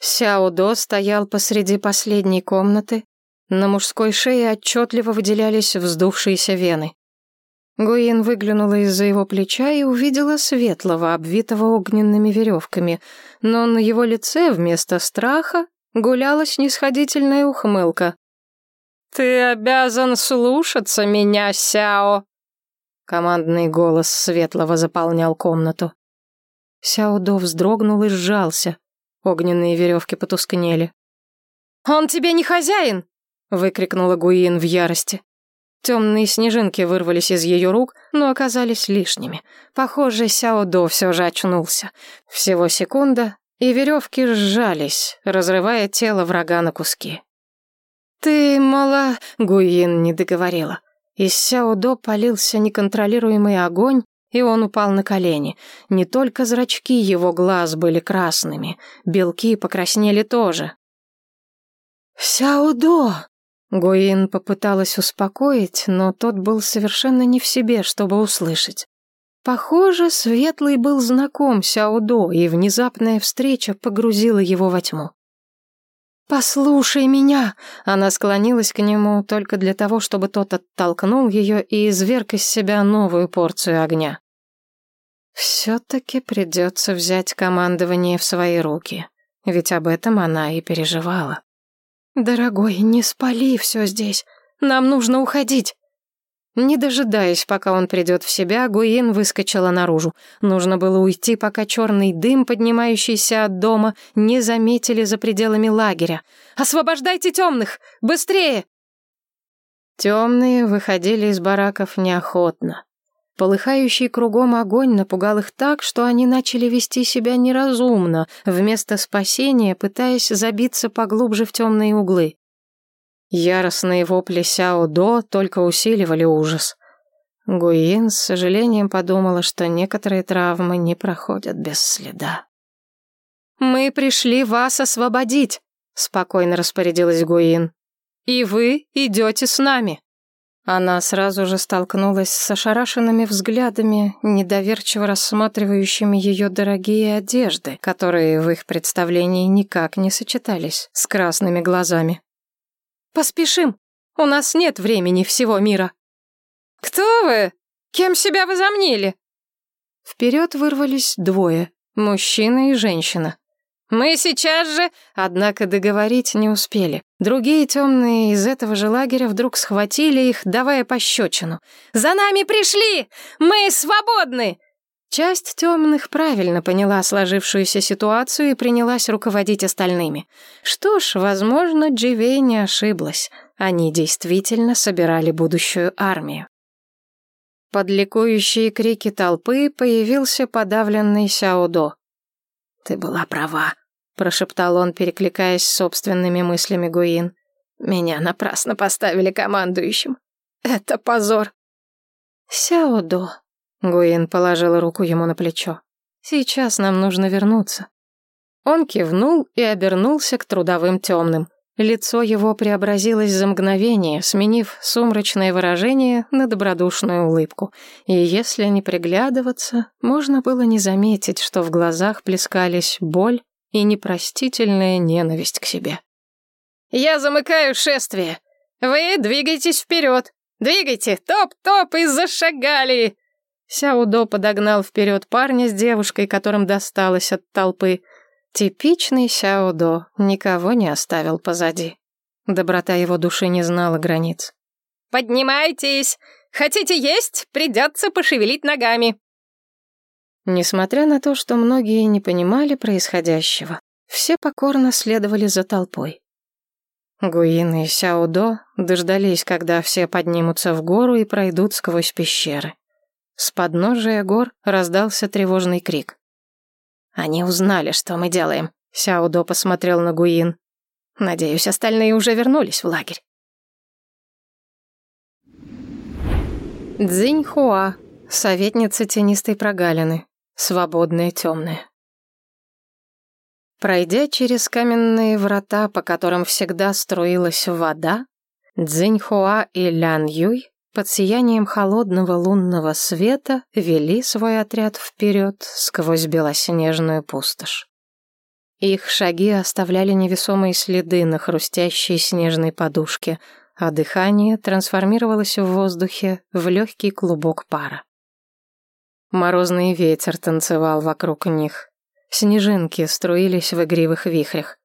Сяудо стоял посреди последней комнаты, на мужской шее отчетливо выделялись вздувшиеся вены. Гуин выглянула из-за его плеча и увидела светлого, обвитого огненными веревками, но на его лице вместо страха гуляла снисходительная ухмылка. «Ты обязан слушаться меня, Сяо!» Командный голос светлого заполнял комнату. Сяо До вздрогнул и сжался. Огненные веревки потускнели. «Он тебе не хозяин!» выкрикнула Гуин в ярости. Темные снежинки вырвались из ее рук, но оказались лишними. Похоже, Сяо До все же очнулся. Всего секунда, и веревки сжались, разрывая тело врага на куски. «Ты мало...» — Гуин не договорила. Из Сяо До полился неконтролируемый огонь, и он упал на колени. Не только зрачки его глаз были красными, белки покраснели тоже. «Сяо До!» Гуин попыталась успокоить, но тот был совершенно не в себе, чтобы услышать. Похоже, Светлый был знаком Сяодо, и внезапная встреча погрузила его во тьму. «Послушай меня!» Она склонилась к нему только для того, чтобы тот оттолкнул ее и изверг из себя новую порцию огня. Все-таки придется взять командование в свои руки, ведь об этом она и переживала. «Дорогой, не спали все здесь. Нам нужно уходить». Не дожидаясь, пока он придет в себя, Гуин выскочила наружу. Нужно было уйти, пока черный дым, поднимающийся от дома, не заметили за пределами лагеря. «Освобождайте темных! Быстрее!» Темные выходили из бараков неохотно. Полыхающий кругом огонь напугал их так, что они начали вести себя неразумно, вместо спасения пытаясь забиться поглубже в темные углы. Яростные вопли Сяо До только усиливали ужас. Гуин с сожалением подумала, что некоторые травмы не проходят без следа. «Мы пришли вас освободить», — спокойно распорядилась Гуин. «И вы идете с нами». Она сразу же столкнулась с ошарашенными взглядами, недоверчиво рассматривающими ее дорогие одежды, которые в их представлении никак не сочетались с красными глазами. Поспешим. У нас нет времени всего мира. Кто вы? Кем себя возомнили? Вперед вырвались двое, мужчина и женщина. Мы сейчас же, однако договорить не успели. Другие темные из этого же лагеря вдруг схватили их, давая пощечину. «За нами пришли! Мы свободны!» Часть темных правильно поняла сложившуюся ситуацию и принялась руководить остальными. Что ж, возможно, Дживей не ошиблась. Они действительно собирали будущую армию. Под ликующие крики толпы появился подавленный Сяодо. «Ты была права», — прошептал он, перекликаясь с собственными мыслями Гуин. «Меня напрасно поставили командующим. Это позор». «Сяодо», Гуин положила руку ему на плечо. «Сейчас нам нужно вернуться». Он кивнул и обернулся к трудовым темным. Лицо его преобразилось за мгновение, сменив сумрачное выражение на добродушную улыбку. И если не приглядываться, можно было не заметить, что в глазах плескались боль и непростительная ненависть к себе. «Я замыкаю шествие. Вы двигайтесь вперед. Двигайте, топ-топ и зашагали!» Сяудо подогнал вперед парня с девушкой, которым досталось от толпы. Типичный Сяудо никого не оставил позади. Доброта его души не знала границ. «Поднимайтесь! Хотите есть? Придется пошевелить ногами!» Несмотря на то, что многие не понимали происходящего, все покорно следовали за толпой. Гуин и Сяудо дождались, когда все поднимутся в гору и пройдут сквозь пещеры. С подножия гор раздался тревожный крик. «Они узнали, что мы делаем», — Сяудо посмотрел на Гуин. «Надеюсь, остальные уже вернулись в лагерь». Цзиньхуа, советница тенистой прогалины, свободная темная. Пройдя через каменные врата, по которым всегда струилась вода, Цзиньхуа и Лян Юй под сиянием холодного лунного света вели свой отряд вперед сквозь белоснежную пустошь. Их шаги оставляли невесомые следы на хрустящей снежной подушке, а дыхание трансформировалось в воздухе в легкий клубок пара. Морозный ветер танцевал вокруг них. Снежинки струились в игривых вихрях.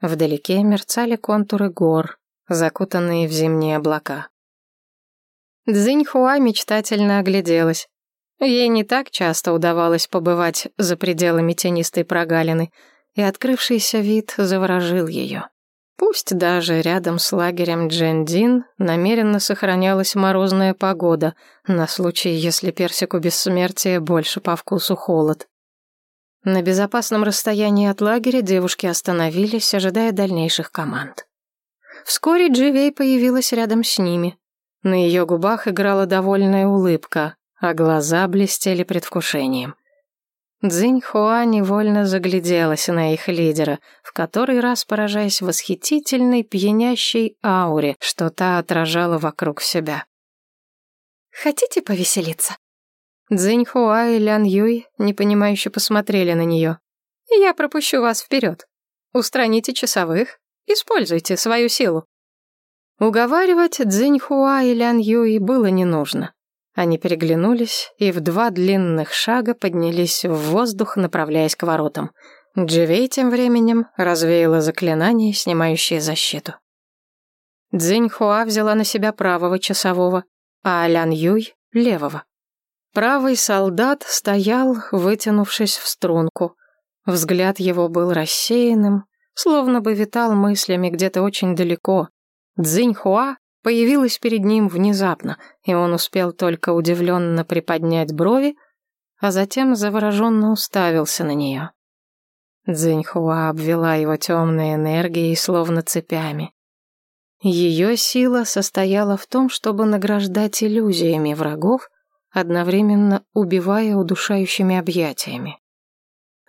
Вдалеке мерцали контуры гор, закутанные в зимние облака. Цзиньхуа мечтательно огляделась. Ей не так часто удавалось побывать за пределами тенистой прогалины, и открывшийся вид заворожил ее. Пусть даже рядом с лагерем Джендин намеренно сохранялась морозная погода на случай, если персику бессмертия больше по вкусу холод. На безопасном расстоянии от лагеря девушки остановились, ожидая дальнейших команд. Вскоре Дживей появилась рядом с ними. На ее губах играла довольная улыбка, а глаза блестели предвкушением. Цзинь Хуа невольно загляделась на их лидера, в который раз поражаясь восхитительной пьянящей ауре, что та отражала вокруг себя. «Хотите повеселиться?» Цзиньхуа и Лян Юй непонимающе посмотрели на нее. «Я пропущу вас вперед. Устраните часовых, используйте свою силу». Уговаривать Цзиньхуа и Лян Юй было не нужно. Они переглянулись и в два длинных шага поднялись в воздух, направляясь к воротам. Дживей тем временем развеяла заклинание, снимающее защиту. Цзиньхуа взяла на себя правого часового, а Лян Юй — левого. Правый солдат стоял, вытянувшись в струнку. Взгляд его был рассеянным, словно бы витал мыслями где-то очень далеко. Цзиньхуа появилась перед ним внезапно, и он успел только удивленно приподнять брови, а затем завороженно уставился на нее. Цзиньхуа обвела его темной энергией, словно цепями. Ее сила состояла в том, чтобы награждать иллюзиями врагов, одновременно убивая удушающими объятиями.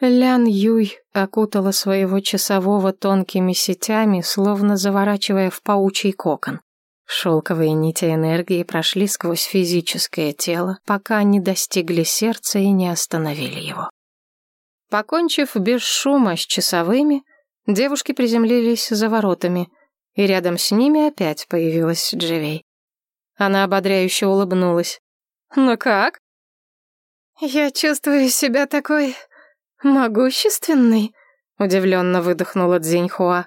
Лян Юй окутала своего часового тонкими сетями, словно заворачивая в паучий кокон. Шелковые нити энергии прошли сквозь физическое тело, пока не достигли сердца и не остановили его. Покончив без шума с часовыми, девушки приземлились за воротами, и рядом с ними опять появилась Дживей. Она ободряюще улыбнулась. «Ну как?» «Я чувствую себя такой могущественной», — удивленно выдохнула Цзиньхуа.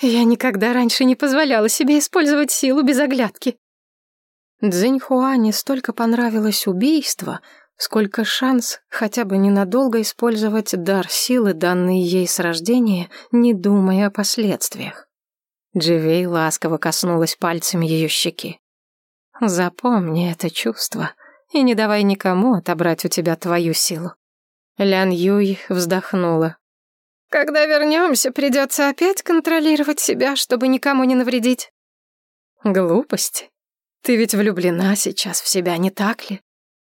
«Я никогда раньше не позволяла себе использовать силу без оглядки». Цзиньхуа не столько понравилось убийство, сколько шанс хотя бы ненадолго использовать дар силы, данный ей с рождения, не думая о последствиях. Дживей ласково коснулась пальцами ее щеки. «Запомни это чувство и не давай никому отобрать у тебя твою силу». Лян Юй вздохнула. «Когда вернемся, придется опять контролировать себя, чтобы никому не навредить». «Глупости. Ты ведь влюблена сейчас в себя, не так ли?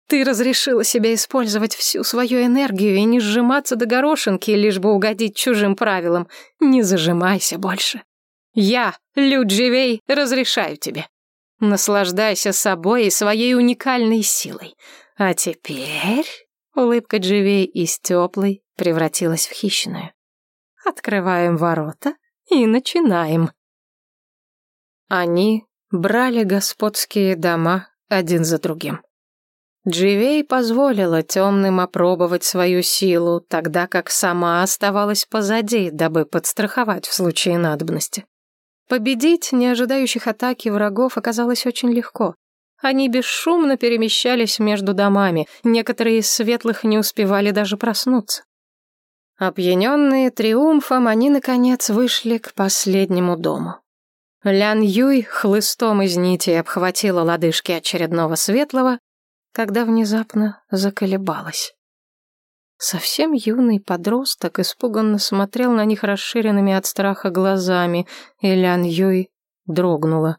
Ты разрешила себе использовать всю свою энергию и не сжиматься до горошинки, лишь бы угодить чужим правилам. Не зажимайся больше. Я, Лю Дживей, разрешаю тебе. Наслаждайся собой и своей уникальной силой. А теперь улыбка Дживей из теплой превратилась в хищную. Открываем ворота и начинаем. Они брали господские дома один за другим. Дживей позволила темным опробовать свою силу, тогда как сама оставалась позади, дабы подстраховать в случае надобности. Победить неожидающих атаки врагов оказалось очень легко. Они бесшумно перемещались между домами, некоторые из светлых не успевали даже проснуться. Опьяненные триумфом, они, наконец, вышли к последнему дому. Лян Юй хлыстом из нити обхватила лодыжки очередного светлого, когда внезапно заколебалась. Совсем юный подросток испуганно смотрел на них расширенными от страха глазами, и Лян Юй дрогнула.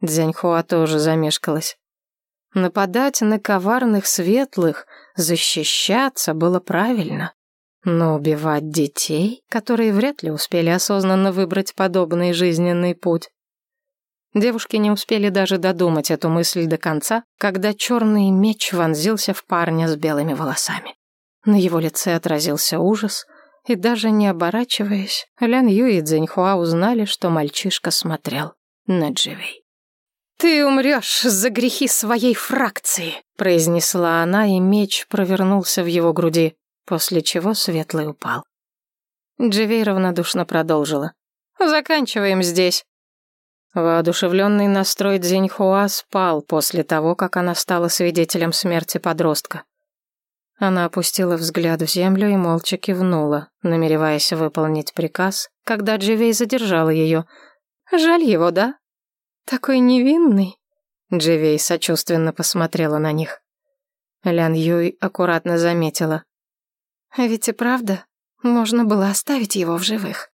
Дзяньхуа тоже замешкалась. Нападать на коварных светлых, защищаться было правильно. Но убивать детей, которые вряд ли успели осознанно выбрать подобный жизненный путь. Девушки не успели даже додумать эту мысль до конца, когда черный меч вонзился в парня с белыми волосами. На его лице отразился ужас, и даже не оборачиваясь, Лян Ю и Цзиньхуа узнали, что мальчишка смотрел на Дживей. «Ты умрешь за грехи своей фракции», — произнесла она, и меч провернулся в его груди, после чего Светлый упал. Дживей равнодушно продолжила. «Заканчиваем здесь». Воодушевленный настрой Дзиньхуа спал после того, как она стала свидетелем смерти подростка. Она опустила взгляд в землю и молча кивнула, намереваясь выполнить приказ, когда Дживей задержала ее. «Жаль его, да? Такой невинный». Дживей сочувственно посмотрела на них. Лян Юй аккуратно заметила. «А ведь и правда, можно было оставить его в живых».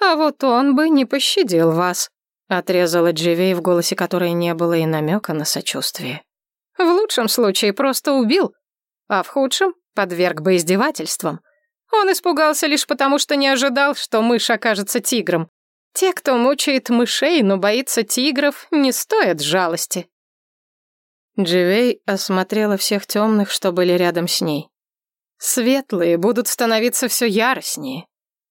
«А вот он бы не пощадил вас», — отрезала Дживей, в голосе которой не было и намека на сочувствие. «В лучшем случае просто убил, а в худшем подверг бы издевательствам. Он испугался лишь потому, что не ожидал, что мышь окажется тигром. Те, кто мучает мышей, но боится тигров, не стоят жалости. Дживей осмотрела всех темных, что были рядом с ней. Светлые будут становиться все яростнее.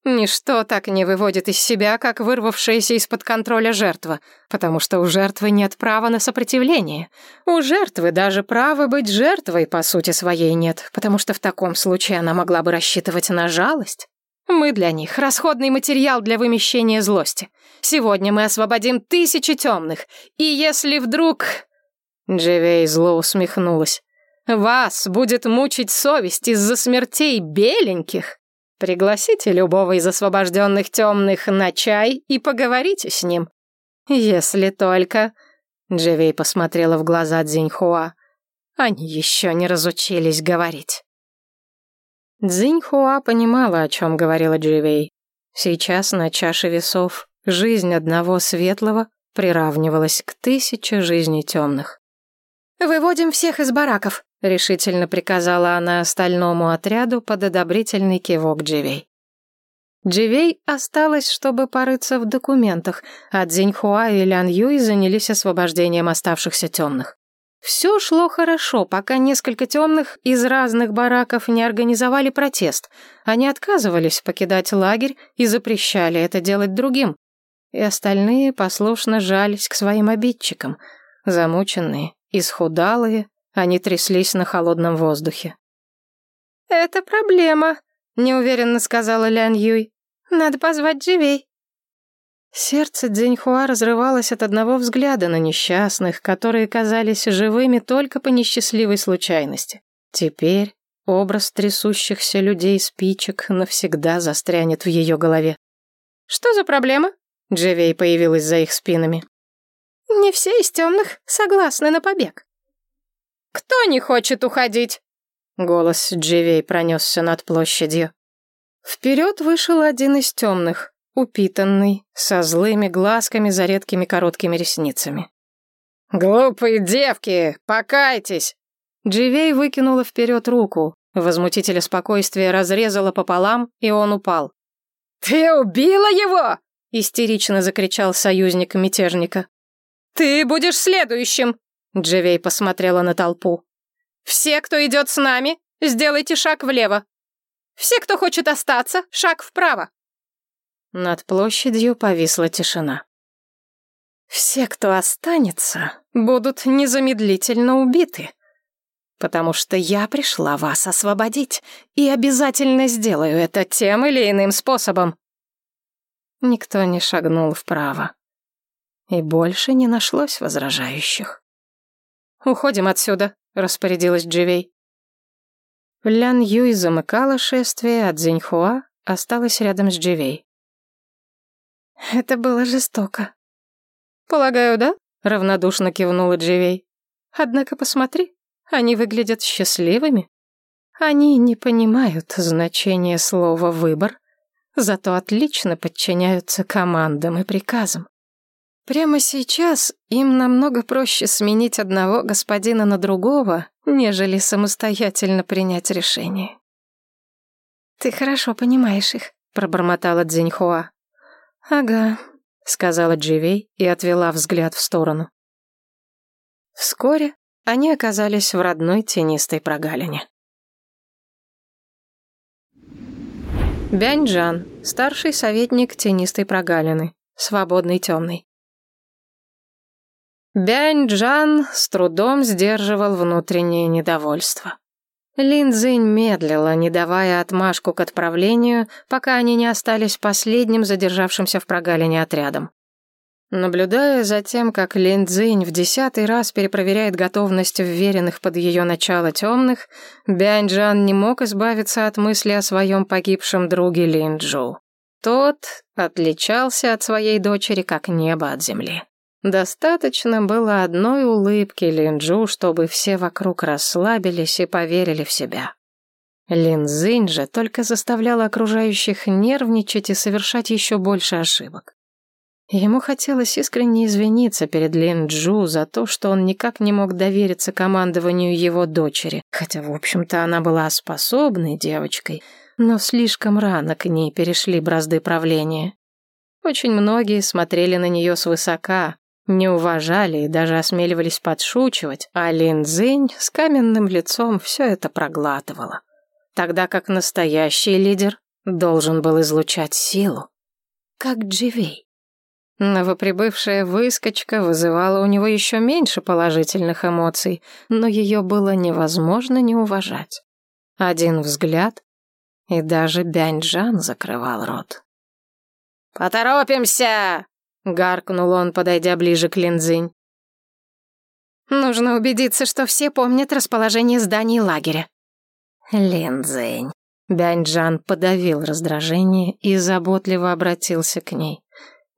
Ничто так не выводит из себя, как вырвавшаяся из-под контроля жертва, потому что у жертвы нет права на сопротивление. У жертвы даже права быть жертвой по сути своей нет, потому что в таком случае она могла бы рассчитывать на жалость. Мы для них расходный материал для вымещения злости. Сегодня мы освободим тысячи темных, и если вдруг... Дживей зло усмехнулась. Вас будет мучить совесть из-за смертей беленьких. Пригласите любого из освобожденных темных на чай и поговорите с ним. Если только...» Дживей посмотрела в глаза Цзиньхуа. «Они еще не разучились говорить». Цзиньхуа понимала, о чем говорила Дживей. Сейчас на чаше весов жизнь одного светлого приравнивалась к тысяче жизней темных. «Выводим всех из бараков», — решительно приказала она остальному отряду под одобрительный кивок Дживей. Дживей осталась, чтобы порыться в документах, а Цзиньхуа и Лян Юй занялись освобождением оставшихся темных. Все шло хорошо, пока несколько темных из разных бараков не организовали протест. Они отказывались покидать лагерь и запрещали это делать другим. И остальные послушно жались к своим обидчикам, замученные, исхудалые, они тряслись на холодном воздухе. «Это проблема», — неуверенно сказала Лян Юй. «Надо позвать Дживей». Сердце Дзиньхуа разрывалось от одного взгляда на несчастных, которые казались живыми только по несчастливой случайности. Теперь образ трясущихся людей спичек навсегда застрянет в ее голове. «Что за проблема?» Дживей появилась за их спинами. «Не все из темных согласны на побег». «Кто не хочет уходить?» Голос Дживей пронесся над площадью. Вперед вышел один из темных, упитанный, со злыми глазками за редкими короткими ресницами. «Глупые девки, покайтесь!» Дживей выкинула вперед руку. Возмутителя спокойствия разрезала пополам, и он упал. «Ты убила его!» — истерично закричал союзник мятежника. «Ты будешь следующим!» Дживей посмотрела на толпу. «Все, кто идет с нами, сделайте шаг влево. Все, кто хочет остаться, шаг вправо». Над площадью повисла тишина. «Все, кто останется, будут незамедлительно убиты, потому что я пришла вас освободить и обязательно сделаю это тем или иным способом». Никто не шагнул вправо, и больше не нашлось возражающих. «Уходим отсюда», — распорядилась Дживей. Лян Юй замыкала шествие, а Цзиньхуа осталась рядом с Дживей. «Это было жестоко». «Полагаю, да?» — равнодушно кивнула Дживей. «Однако посмотри, они выглядят счастливыми. Они не понимают значения слова «выбор», зато отлично подчиняются командам и приказам. Прямо сейчас им намного проще сменить одного господина на другого, нежели самостоятельно принять решение. «Ты хорошо понимаешь их», — пробормотала Цзиньхуа. «Ага», — сказала Дживей и отвела взгляд в сторону. Вскоре они оказались в родной тенистой прогалине. Бяньджан, старший советник тенистой прогалины, свободный темный. Бянь-Джан с трудом сдерживал внутреннее недовольство. Лин Цзинь медлила, не давая отмашку к отправлению, пока они не остались последним задержавшимся в прогалине отрядом. Наблюдая за тем, как Лин Цзинь в десятый раз перепроверяет готовность вверенных под ее начало темных, Бянь Джан не мог избавиться от мысли о своем погибшем друге Лин Джу. Тот отличался от своей дочери как небо от земли. Достаточно было одной улыбки Линджу, чтобы все вокруг расслабились и поверили в себя. Линзинь же только заставляла окружающих нервничать и совершать еще больше ошибок. Ему хотелось искренне извиниться перед Линджу за то, что он никак не мог довериться командованию его дочери, хотя, в общем-то, она была способной девочкой, но слишком рано к ней перешли бразды правления. Очень многие смотрели на нее свысока, не уважали и даже осмеливались подшучивать, а Лин Цзинь с каменным лицом все это проглатывала. Тогда как настоящий лидер должен был излучать силу, как Дживей. Новоприбывшая выскочка вызывала у него еще меньше положительных эмоций, но ее было невозможно не уважать. Один взгляд, и даже Бяньджан закрывал рот. «Поторопимся!» — гаркнул он, подойдя ближе к Линдзинь. «Нужно убедиться, что все помнят расположение зданий лагеря». «Линдзинь». Бяньджан подавил раздражение и заботливо обратился к ней.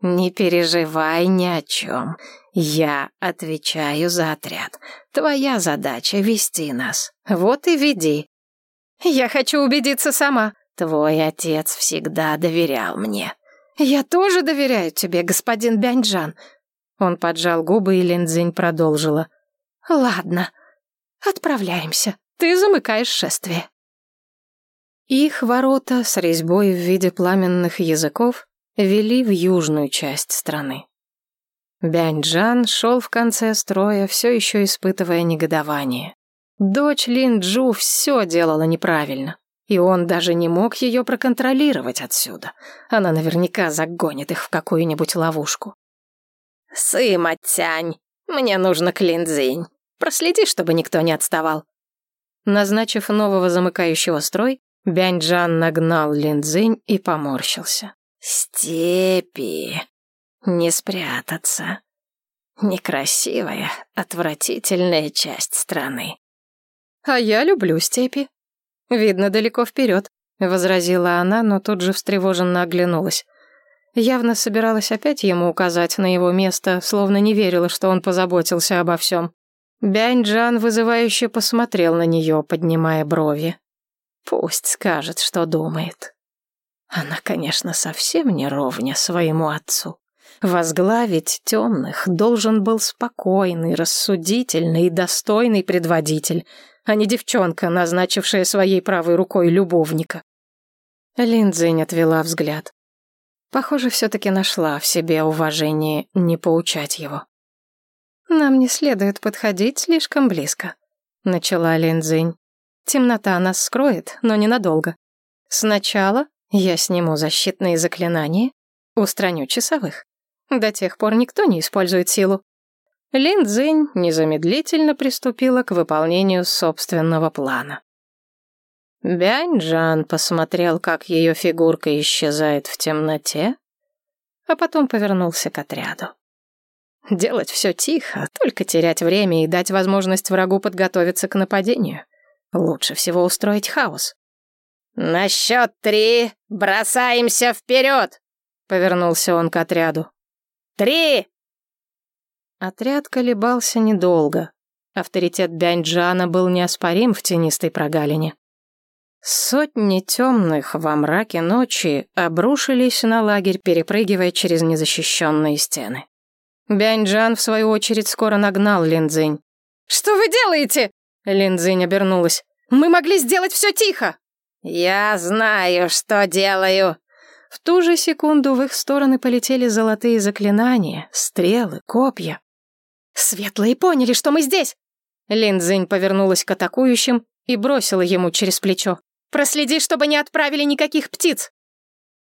«Не переживай ни о чем. Я отвечаю за отряд. Твоя задача — вести нас. Вот и веди». «Я хочу убедиться сама». «Твой отец всегда доверял мне. «Я тоже доверяю тебе, господин Бяньджан». Он поджал губы, и Линдзинь продолжила. «Ладно, отправляемся. Ты замыкаешь шествие». Их ворота с резьбой в виде пламенных языков вели в южную часть страны. Бяньджан шел в конце строя, все еще испытывая негодование. Дочь Линджу все делала неправильно. И он даже не мог ее проконтролировать отсюда. Она наверняка загонит их в какую-нибудь ловушку. «Сыма Тянь, мне нужно к Линдзинь. Проследи, чтобы никто не отставал». Назначив нового замыкающего строй, Бяньджан нагнал Линдзинь и поморщился. «Степи. Не спрятаться. Некрасивая, отвратительная часть страны». «А я люблю степи», «Видно далеко вперед», — возразила она, но тут же встревоженно оглянулась. Явно собиралась опять ему указать на его место, словно не верила, что он позаботился обо всем. Бянь-Джан вызывающе посмотрел на нее, поднимая брови. Пусть скажет, что думает. Она, конечно, совсем не ровня своему отцу. Возглавить темных должен был спокойный, рассудительный и достойный предводитель — а не девчонка, назначившая своей правой рукой любовника. Линдзинь отвела взгляд. Похоже, все-таки нашла в себе уважение не поучать его. «Нам не следует подходить слишком близко», — начала Линдзинь. «Темнота нас скроет, но ненадолго. Сначала я сниму защитные заклинания, устраню часовых. До тех пор никто не использует силу. Лин Цзинь незамедлительно приступила к выполнению собственного плана. Бянь-Джан посмотрел, как ее фигурка исчезает в темноте, а потом повернулся к отряду. Делать все тихо, только терять время и дать возможность врагу подготовиться к нападению. Лучше всего устроить хаос. «На счет три бросаемся вперед!» — повернулся он к отряду. «Три, Отряд колебался недолго. Авторитет Бяньджана был неоспорим в тенистой прогалине. Сотни темных во мраке ночи обрушились на лагерь, перепрыгивая через незащищенные стены. Бяньджан, в свою очередь, скоро нагнал Линдзинь. «Что вы делаете?» Линдзинь обернулась. «Мы могли сделать все тихо!» «Я знаю, что делаю!» В ту же секунду в их стороны полетели золотые заклинания, стрелы, копья. «Светлые поняли, что мы здесь!» Линдзинь повернулась к атакующим и бросила ему через плечо. «Проследи, чтобы не отправили никаких птиц!»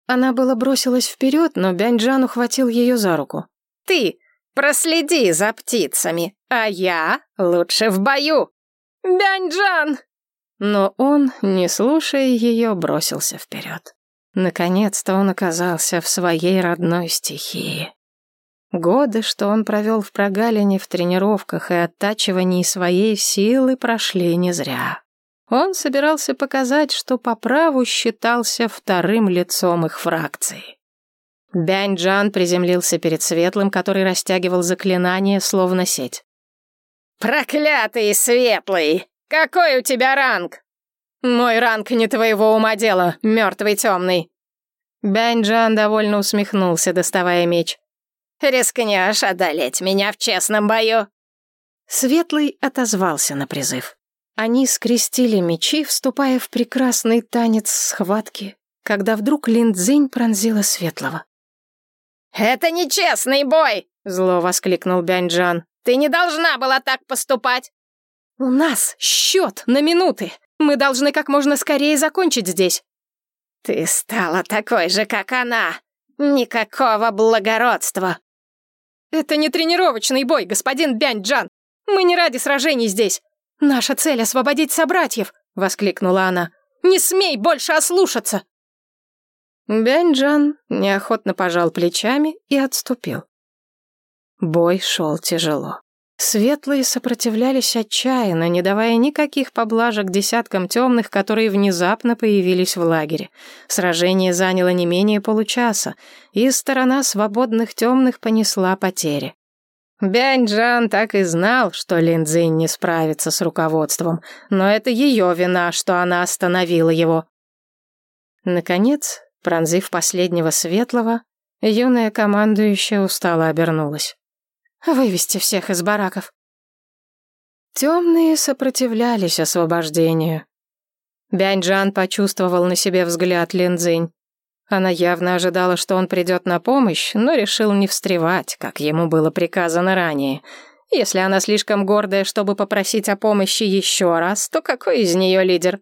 Она была бросилась вперед, но Бяньджан ухватил ее за руку. «Ты проследи за птицами, а я лучше в бою!» «Бяньджан!» Но он, не слушая ее, бросился вперед. Наконец-то он оказался в своей родной стихии. Годы, что он провел в прогалине в тренировках и оттачивании своей силы, прошли не зря. Он собирался показать, что по праву считался вторым лицом их фракции. Бянь-Джан приземлился перед Светлым, который растягивал заклинание, словно сеть. «Проклятый Светлый! Какой у тебя ранг?» «Мой ранг не твоего ума дело, мертвый темный!» Бянь-Джан довольно усмехнулся, доставая меч. Рискнешь одолеть меня в честном бою?» Светлый отозвался на призыв. Они скрестили мечи, вступая в прекрасный танец схватки, когда вдруг Линдзинь пронзила Светлого. «Это нечестный бой!» Зло воскликнул Бяньджан. «Ты не должна была так поступать!» «У нас счет на минуты. Мы должны как можно скорее закончить здесь». «Ты стала такой же, как она. Никакого благородства». «Это не тренировочный бой, господин Бяньджан. Мы не ради сражений здесь. Наша цель — освободить собратьев», — воскликнула она. «Не смей больше ослушаться!» Бяньджан неохотно пожал плечами и отступил. Бой шел тяжело. Светлые сопротивлялись отчаянно, не давая никаких поблажек десяткам темных, которые внезапно появились в лагере. Сражение заняло не менее получаса, и сторона свободных темных понесла потери. Бянь-Джан так и знал, что Лин Цзинь не справится с руководством, но это ее вина, что она остановила его. Наконец, Пронзив последнего светлого, юная командующая устало обернулась. «Вывести всех из бараков». Темные сопротивлялись освобождению. Бяньджан почувствовал на себе взгляд Линдзинь. Она явно ожидала, что он придет на помощь, но решил не встревать, как ему было приказано ранее. Если она слишком гордая, чтобы попросить о помощи еще раз, то какой из нее лидер?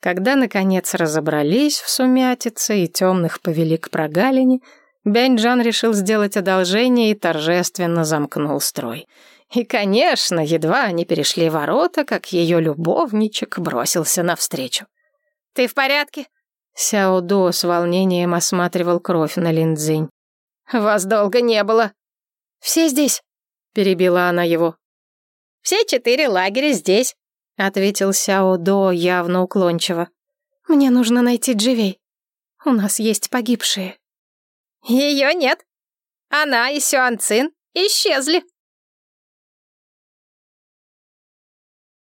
Когда, наконец, разобрались в сумятице и темных повели к прогалине, Бяньджан решил сделать одолжение и торжественно замкнул строй. И, конечно, едва они перешли ворота, как ее любовничек бросился навстречу. «Ты в порядке?» Сяо До с волнением осматривал кровь на линдзинь. «Вас долго не было». «Все здесь?» — перебила она его. «Все четыре лагеря здесь», — ответил Сяо До явно уклончиво. «Мне нужно найти Дживей. У нас есть погибшие». «Ее нет. Она и Сюан Цин исчезли».